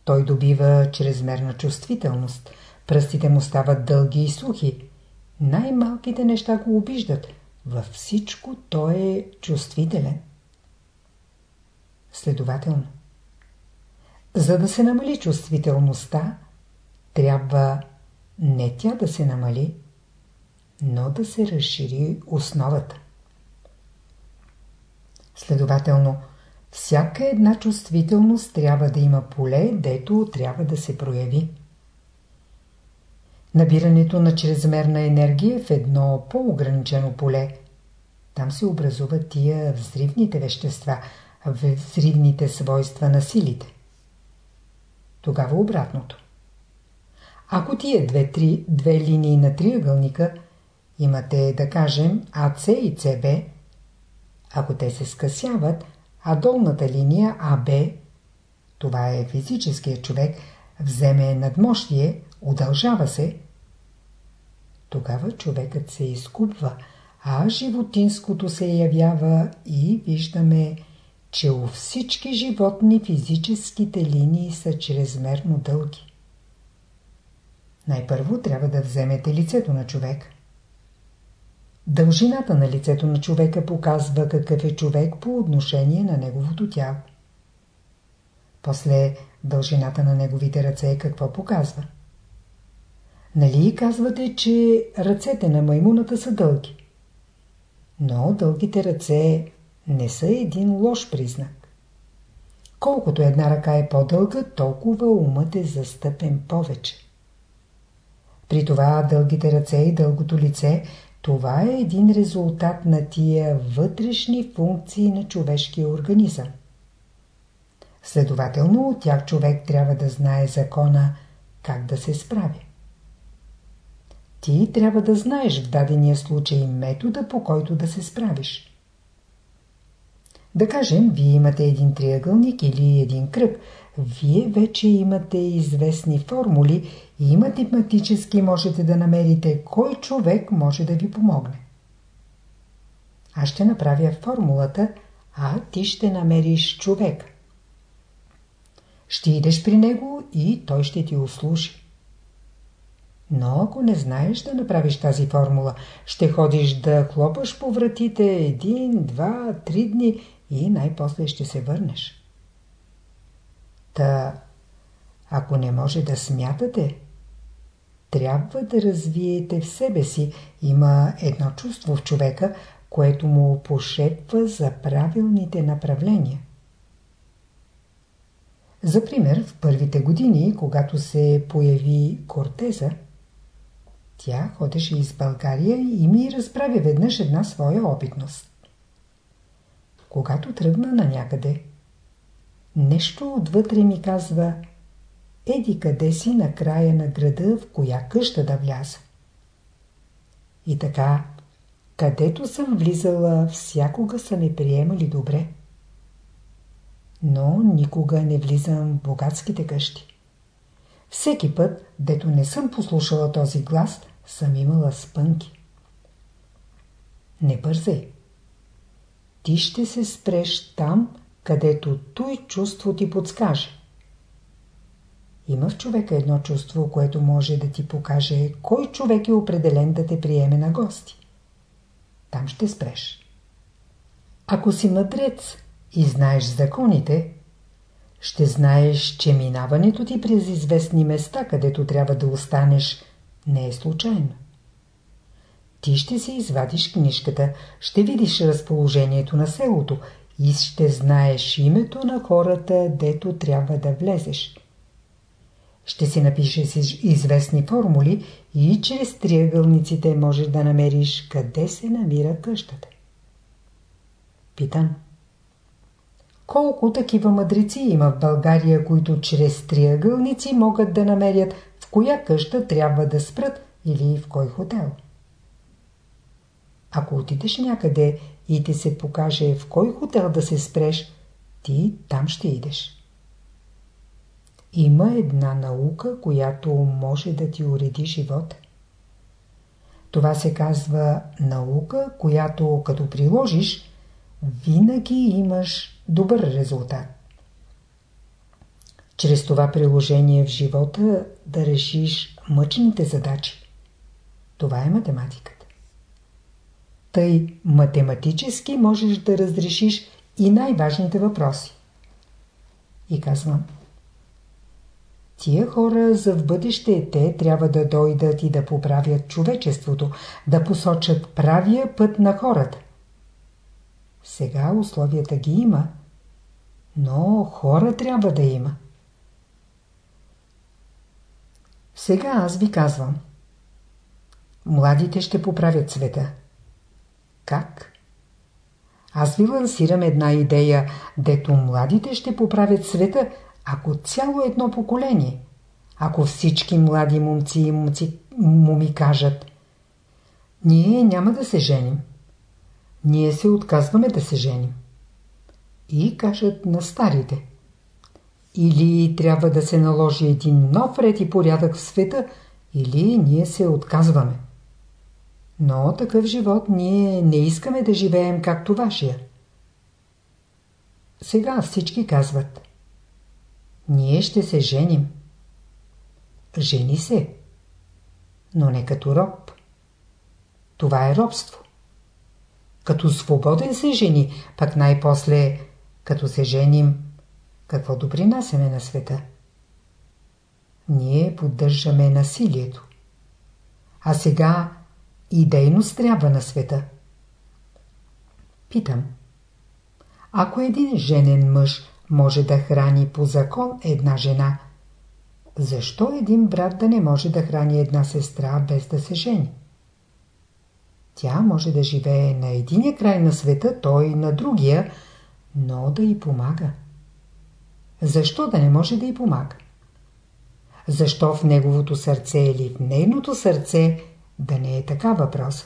Той добива чрезмерна чувствителност. Пръстите му стават дълги и сухи. Най-малките неща го обиждат. Във всичко той е чувствителен. Следователно, за да се намали чувствителността, трябва не тя да се намали, но да се разшири основата. Следователно, всяка една чувствителност трябва да има поле, дето трябва да се прояви. Набирането на чрезмерна енергия в едно по-ограничено поле. Там се образуват тия взривните вещества, взривните свойства на силите. Тогава обратното. Ако тия две, три, две линии на триъгълника имате, да кажем, АЦ и ЦБ, ако те се скъсяват, а долната линия АБ, това е физическия човек, вземе надмощие, удължава се, тогава човекът се изкупва, а животинското се явява и виждаме, че у всички животни физическите линии са чрезмерно дълги. Най-първо трябва да вземете лицето на човек. Дължината на лицето на човека показва какъв е човек по отношение на неговото тяло. После дължината на неговите ръце какво показва? Нали казвате, че ръцете на маймуната са дълги? Но дългите ръце не са един лош признак. Колкото една ръка е по-дълга, толкова умът е застъпен повече. При това дългите ръце и дългото лице, това е един резултат на тия вътрешни функции на човешкия организъм. Следователно, от тях човек трябва да знае закона как да се справи. Ти трябва да знаеш в дадения случай метода, по който да се справиш. Да кажем, вие имате един триъгълник или един кръг. Вие вече имате известни формули и математически можете да намерите кой човек може да ви помогне. Аз ще направя формулата, а ти ще намериш човек. Ще идеш при него и той ще ти услужи. Но ако не знаеш да направиш тази формула, ще ходиш да хлопаш по вратите един, два, три дни и най-после ще се върнеш. Та, ако не може да смятате, трябва да развиете в себе си. Има едно чувство в човека, което му пошепва за правилните направления. За пример, в първите години, когато се появи Кортеза, тя ходеше из България и ми разправи веднъж една своя опитност. Когато тръгна на някъде, нещо отвътре ми казва Еди къде си на края на града, в коя къща да вляза. И така, където съм влизала, всякога са ме приемали добре. Но никога не влизам в богатските къщи. Всеки път, дето не съм послушала този глас, съм имала спънки. Не бързай. ти ще се спреш там, където той чувство ти подскаже. Има в човека едно чувство, което може да ти покаже кой човек е определен да те приеме на гости. Там ще спреш. Ако си мъдрец и знаеш законите, ще знаеш, че минаването ти през известни места, където трябва да останеш, не е случайно. Ти ще си извадиш книжката, ще видиш разположението на селото и ще знаеш името на хората, дето трябва да влезеш. Ще си напишеш известни формули и чрез триъгълниците можеш да намериш къде се намира къщата. Питам. Колко такива мъдреци има в България, които чрез триъгълници могат да намерят в коя къща трябва да спрат или в кой хотел? Ако отидеш някъде и ти се покаже в кой хотел да се спреш, ти там ще идеш. Има една наука, която може да ти уреди живота. Това се казва наука, която като приложиш, винаги имаш добър резултат. Чрез това приложение в живота да решиш мъчните задачи. Това е математиката. Тъй математически можеш да разрешиш и най-важните въпроси. И казвам, тия хора за в бъдеще те трябва да дойдат и да поправят човечеството, да посочат правия път на хората. Сега условията ги има, но хора трябва да има. Сега аз ви казвам. Младите ще поправят света. Как? Аз ви лансирам една идея, дето младите ще поправят света, ако цяло едно поколение, ако всички млади момци и момци му ми кажат ние няма да се женим. Ние се отказваме да се женим. И кажат на старите. Или трябва да се наложи един нов ред и порядък в света, или ние се отказваме. Но такъв живот ние не искаме да живеем както вашия. Сега всички казват. Ние ще се женим. Жени се. Но не като роб. Това е робство. Като свободен се жени, пък най-после, като се женим, какво допринасяме на света? Ние поддържаме насилието. А сега идейност трябва на света. Питам. Ако един женен мъж може да храни по закон една жена, защо един брат да не може да храни една сестра без да се жени? Тя може да живее на единия край на света, той на другия, но да й помага. Защо да не може да й помага? Защо в неговото сърце или в нейното сърце да не е така въпрос?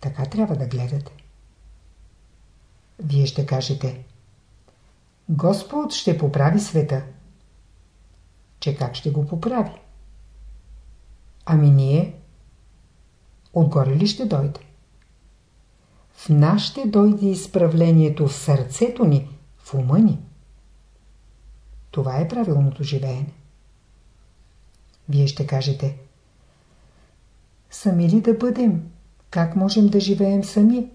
Така трябва да гледате. Вие ще кажете Господ ще поправи света. Че как ще го поправи? Ами ние Отгоре ли ще дойде? В нас ще дойде изправлението в сърцето ни, в ума ни. Това е правилното живеене. Вие ще кажете Сами ли да бъдем? Как можем да живеем сами?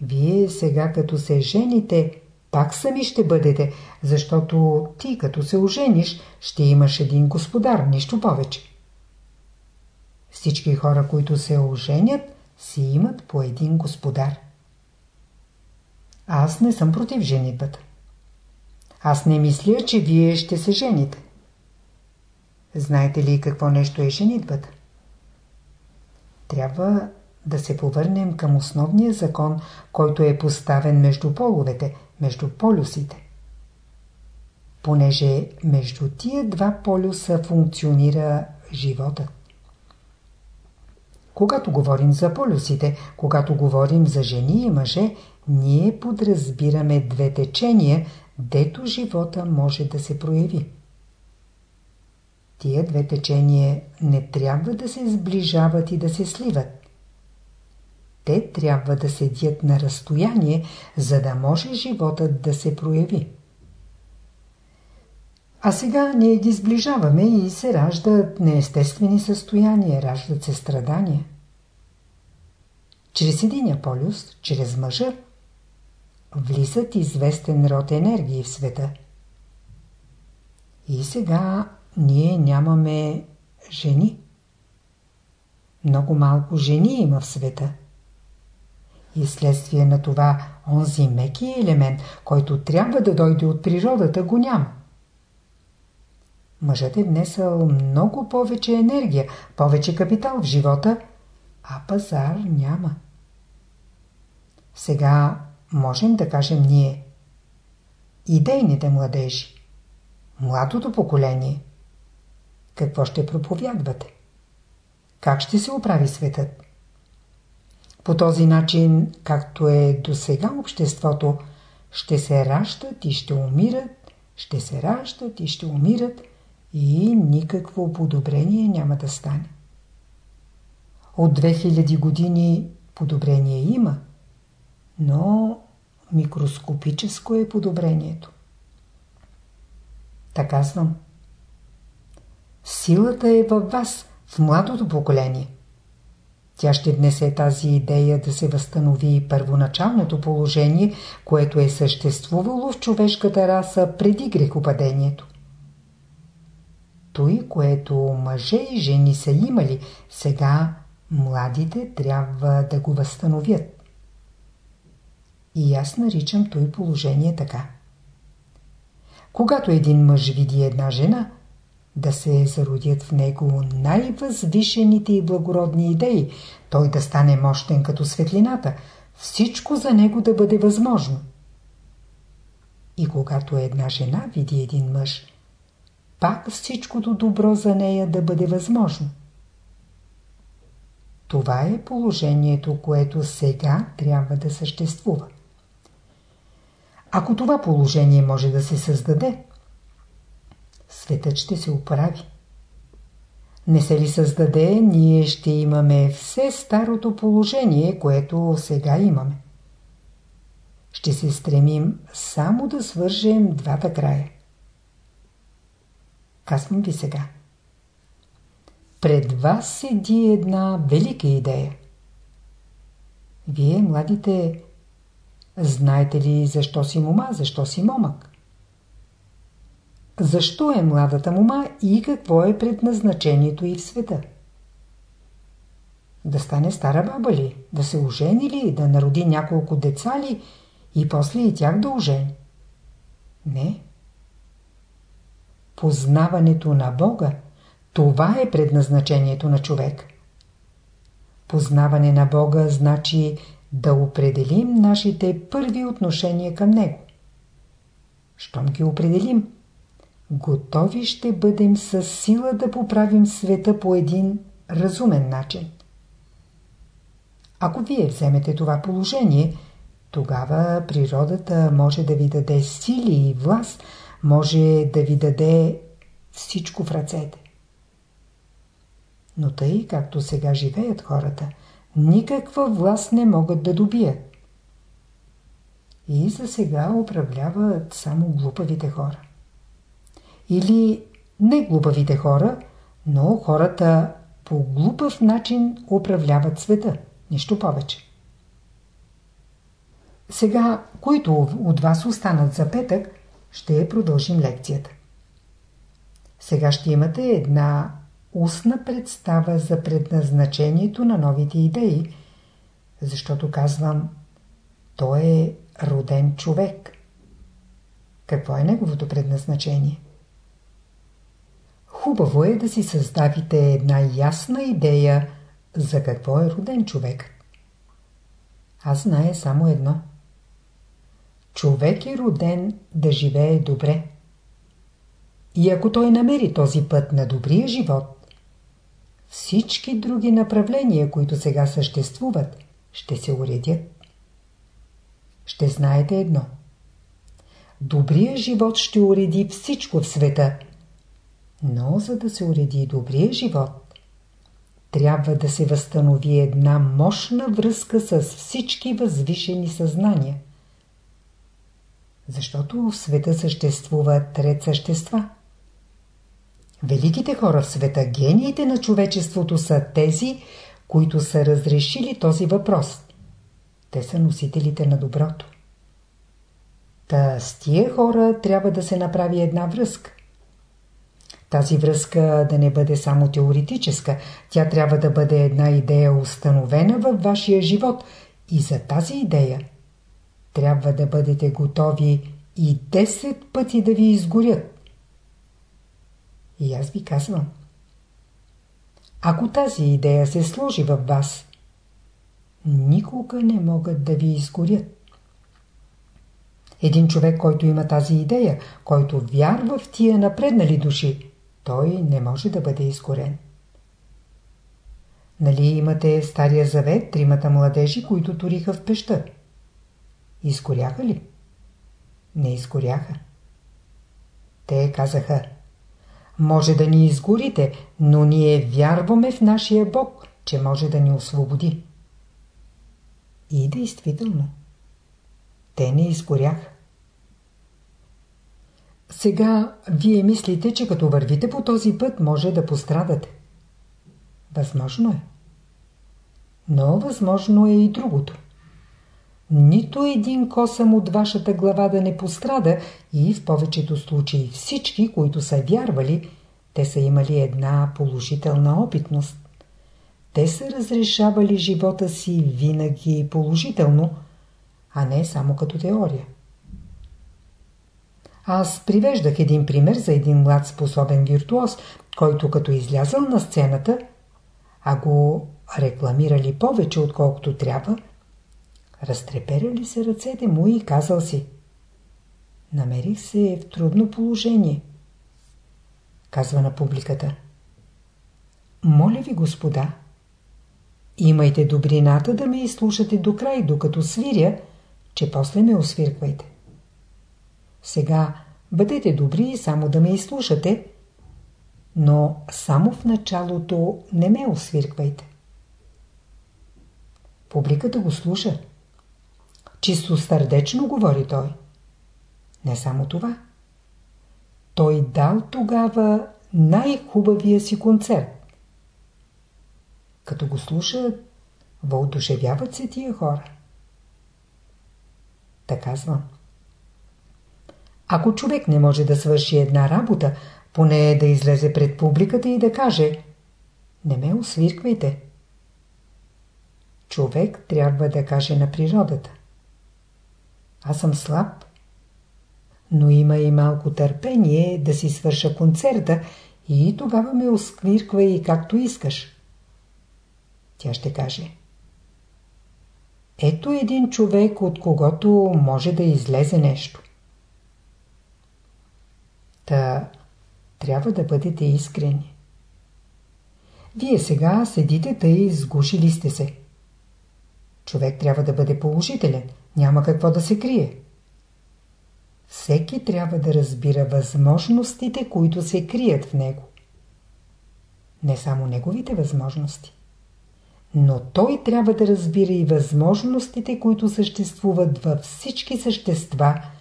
Вие сега като се жените, пак сами ще бъдете, защото ти като се ожениш, ще имаш един господар, нищо повече. Всички хора, които се оженят, си имат по един господар. Аз не съм против женитбата. Аз не мисля, че вие ще се жените. Знаете ли какво нещо е женитбата? Трябва да се повърнем към основния закон, който е поставен между половете, между полюсите. Понеже между тия два полюса функционира животът. Когато говорим за полюсите, когато говорим за жени и мъже, ние подразбираме две течения, дето живота може да се прояви. Тия две течения не трябва да се сближават и да се сливат. те трябва да седят на разстояние, за да може животът да се прояви. А сега ние ги сближаваме и се раждат неестествени състояния, раждат се страдания. Чрез единия полюс, чрез мъжа, влизат известен род енергии в света. И сега ние нямаме жени. Много малко жени има в света. И следствие на това онзи меки елемент, който трябва да дойде от природата, го няма. Мъжът е внесъл много повече енергия, повече капитал в живота, а пазар няма. Сега можем да кажем ние. Идейните младежи. Младото поколение. Какво ще проповядвате? Как ще се оправи светът? По този начин, както е до сега обществото, ще се раждат и ще умират, ще се раждат и ще умират и никакво подобрение няма да стане. От 2000 години подобрение има, но микроскопическо е подобрението. Така казвам. Силата е във вас, в младото поколение. Тя ще внесе тази идея да се възстанови първоначалното положение, което е съществувало в човешката раса преди грехопадението. Той, което мъже и жени са имали, сега младите трябва да го възстановят. И аз наричам той положение така. Когато един мъж види една жена, да се зародят в него най-възвишените и благородни идеи, той да стане мощен като светлината, всичко за него да бъде възможно. И когато една жена види един мъж, пак всичкото добро за нея да бъде възможно. Това е положението, което сега трябва да съществува. Ако това положение може да се създаде, светът ще се оправи. Не се ли създаде, ние ще имаме все старото положение, което сега имаме. Ще се стремим само да свържем двата края. Казвам ви сега. Пред вас седи една велика идея. Вие, младите, знаете ли защо си мома, защо си момък? Защо е младата мома и какво е предназначението и в света? Да стане стара баба ли? Да се ожени ли? Да народи няколко деца ли? И после и тях да ожени? Не. Познаването на Бога – това е предназначението на човек. Познаване на Бога значи да определим нашите първи отношения към Него. Щом ги определим, готови ще бъдем с сила да поправим света по един разумен начин. Ако вие вземете това положение, тогава природата може да ви даде сили и власт, може да ви даде всичко в ръцете. Но тъй, както сега живеят хората, никаква власт не могат да добият. И за сега управляват само глупавите хора. Или не глупавите хора, но хората по глупав начин управляват света. Нищо повече. Сега, които от вас останат за петък, ще продължим лекцията. Сега ще имате една устна представа за предназначението на новите идеи, защото казвам, той е роден човек. Какво е неговото предназначение? Хубаво е да си създавите една ясна идея за какво е роден човек. Аз знае само едно. Човек е роден да живее добре. И ако той намери този път на добрия живот, всички други направления, които сега съществуват, ще се уредят. Ще знаете едно. Добрият живот ще уреди всичко в света – но за да се уреди добрия живот, трябва да се възстанови една мощна връзка с всички възвишени съзнания. Защото в света съществува трет същества. Великите хора в света, гениите на човечеството са тези, които са разрешили този въпрос. Те са носителите на доброто. Та с тия хора трябва да се направи една връзка. Тази връзка да не бъде само теоретическа, тя трябва да бъде една идея установена във вашия живот и за тази идея трябва да бъдете готови и 10 пъти да ви изгорят. И аз ви казвам. Ако тази идея се сложи във вас, никога не могат да ви изгорят. Един човек, който има тази идея, който вярва в тия напреднали души, той не може да бъде изгорен. Нали имате Стария Завет, тримата младежи, които туриха в пеща? Изгоряха ли? Не изгоряха. Те казаха, може да ни изгорите, но ние вярваме в нашия Бог, че може да ни освободи. И действително, те не изгоряха. Сега вие мислите, че като вървите по този път може да пострадате. Възможно е. Но възможно е и другото. Нито един косъм от вашата глава да не пострада и в повечето случаи всички, които са вярвали, те са имали една положителна опитност. Те са разрешавали живота си винаги положително, а не само като теория. Аз привеждах един пример за един млад способен виртуоз, който като излязъл на сцената, а го рекламирали повече отколкото трябва, разтреперили се ръцете му и казал си Намерих се в трудно положение. Казва на публиката Моля ви, господа, имайте добрината да ме изслушате до край, докато свиря, че после ме освирквайте. Сега бъдете добри само да ме изслушате, но само в началото не ме освирквайте. Публиката го слуша. Чисто сърдечно говори той. Не само това. Той дал тогава най-хубавия си концерт. Като го слушат, въодушевяват се тия хора. Така казвам. Ако човек не може да свърши една работа, поне да излезе пред публиката и да каже «Не ме освирквайте». Човек трябва да каже на природата «Аз съм слаб, но има и малко търпение да си свърша концерта и тогава ме освирквай както искаш». Тя ще каже ето един човек, от когото може да излезе нещо. Та трябва да бъдете искрени. Вие сега седите тъй, сгушили сте се. Човек трябва да бъде положителен, няма какво да се крие. Всеки трябва да разбира възможностите, които се крият в него. Не само неговите възможности. Но той трябва да разбира и възможностите, които съществуват във всички същества –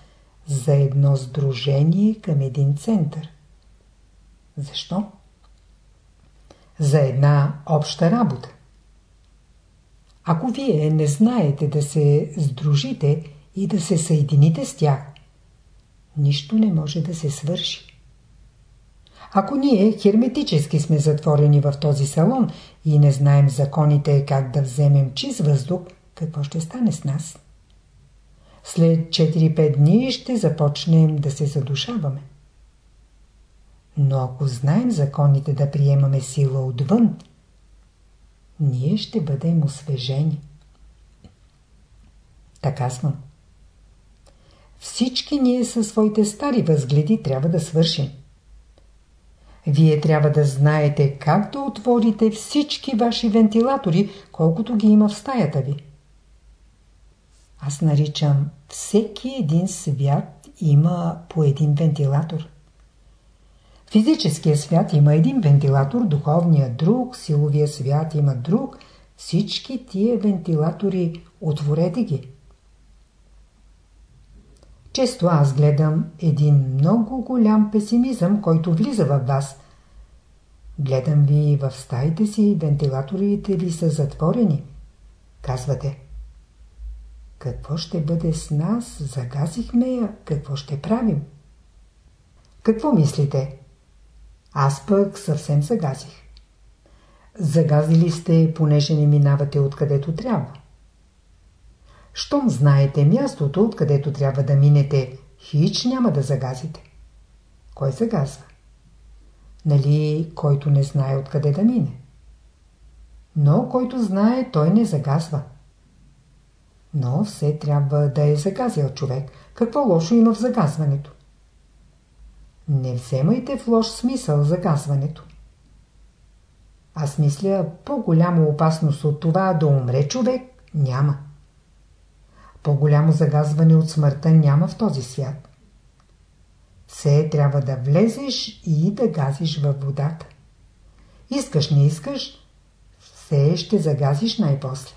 за едно сдружение към един център. Защо? За една обща работа. Ако вие не знаете да се сдружите и да се съедините с тях, нищо не може да се свърши. Ако ние херметически сме затворени в този салон и не знаем законите как да вземем чист въздух, какво ще стане с нас? След 4-5 дни ще започнем да се задушаваме. Но ако знаем законите да приемаме сила отвън, ние ще бъдем освежени. Така съм. Всички ние със своите стари възгледи трябва да свършим. Вие трябва да знаете как да отворите всички ваши вентилатори, колкото ги има в стаята ви. Аз наричам всеки един свят има по един вентилатор. физическия свят има един вентилатор, духовния друг, силовия свят има друг. Всички тия вентилатори отворете ги. Често аз гледам един много голям песимизъм, който влиза във вас. Гледам ви в стаите си, вентилаторите ви са затворени. Казвате. Какво ще бъде с нас? Загазихме я. Какво ще правим? Какво мислите? Аз пък съвсем загазих. Загазили сте, понеже не минавате откъдето трябва. Щом знаете мястото, откъдето трябва да минете, хич няма да загазите. Кой загазва? Нали, който не знае откъде да мине? Но който знае, той не загазва. Но все трябва да е загазил човек. Какво лошо има в загазването? Не вземайте в лош смисъл загазването. Аз мисля, по-голяма опасност от това да умре човек няма. По-голямо загазване от смъртта няма в този свят. Все трябва да влезеш и да газиш във водата. Искаш, не искаш, все ще загазиш най-после.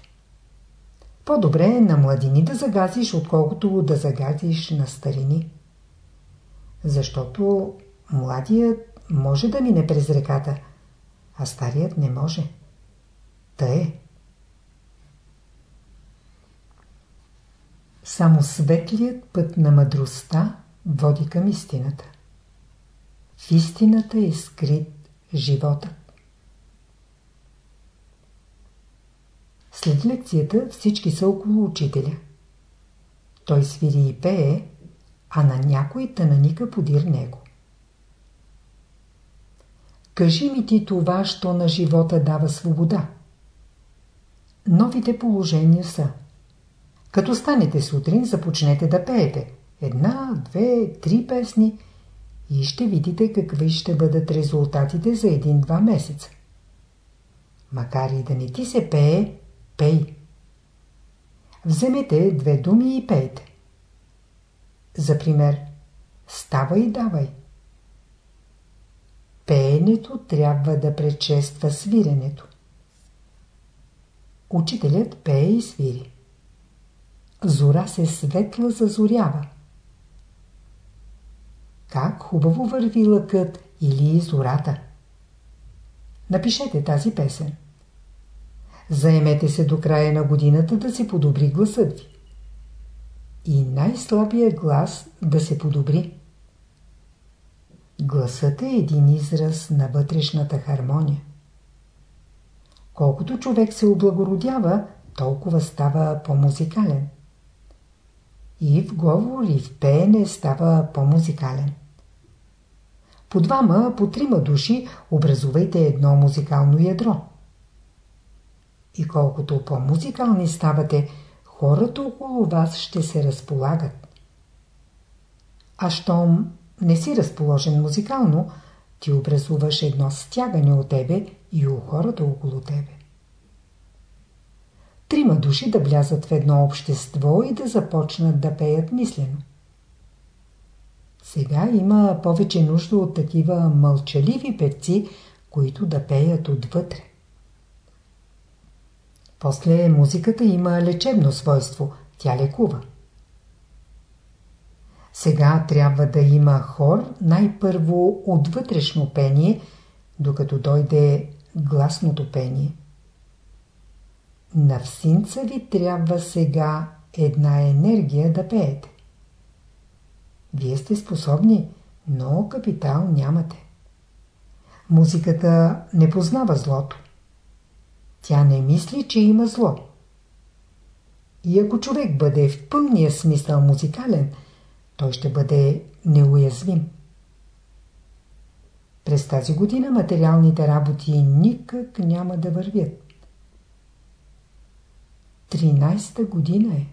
По-добре е на младини да загазиш, отколкото да загазиш на старини. Защото младият може да мине през реката, а старият не може. Та е. Само светлият път на мъдростта води към истината. В истината е скрит живота. След лекцията всички са около учителя. Той свири и пее, а на някой тънаника подир него. Кажи ми ти това, що на живота дава свобода. Новите положения са Като станете сутрин, започнете да пеете. Една, две, три песни и ще видите какви ще бъдат резултатите за един-два месеца. Макар и да не ти се пее, пей. Вземете две думи и пейте. За пример, става и давай. Пеенето трябва да предшества свиренето. Учителят пее и свири. Зора се светла зазорява. Как хубаво върви лъкът или зората. Напишете тази песен. Заемете се до края на годината да се подобри гласът ви. И най-слабия глас да се подобри. Гласът е един израз на вътрешната хармония. Колкото човек се облагородява, толкова става по-музикален. И в говор, и в пеене става по-музикален. По двама, по трима души образувайте едно музикално ядро. И колкото по-музикални ставате, хората около вас ще се разполагат. А щом не си разположен музикално, ти образуваш едно стягане от тебе и у хората около тебе. Трима души да влязат в едно общество и да започнат да пеят мислено. Сега има повече нужда от такива мълчаливи певци, които да пеят отвътре. После музиката има лечебно свойство. Тя лекува. Сега трябва да има хор най-първо от вътрешно пение, докато дойде гласното пение. На всинца ви трябва сега една енергия да пеете. Вие сте способни, но капитал нямате. Музиката не познава злото. Тя не мисли, че има зло. И ако човек бъде в пълния смисъл музикален, той ще бъде неуязвим. През тази година материалните работи никак няма да вървят. 13-та година е.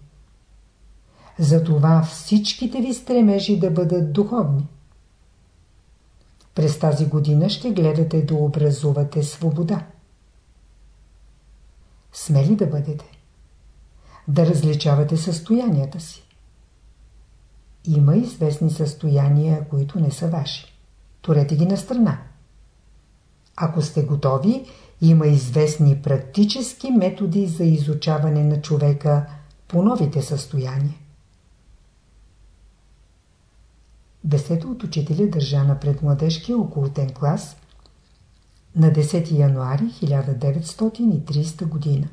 Затова всичките ви стремежи да бъдат духовни. През тази година ще гледате да образувате свобода. Смели да бъдете. Да различавате състоянията си. Има известни състояния, които не са ваши. турете ги на страна. Ако сте готови, има известни практически методи за изучаване на човека по новите състояния. Беседа от учителя държана пред младежкия окултен клас на 10 януари 1930 година.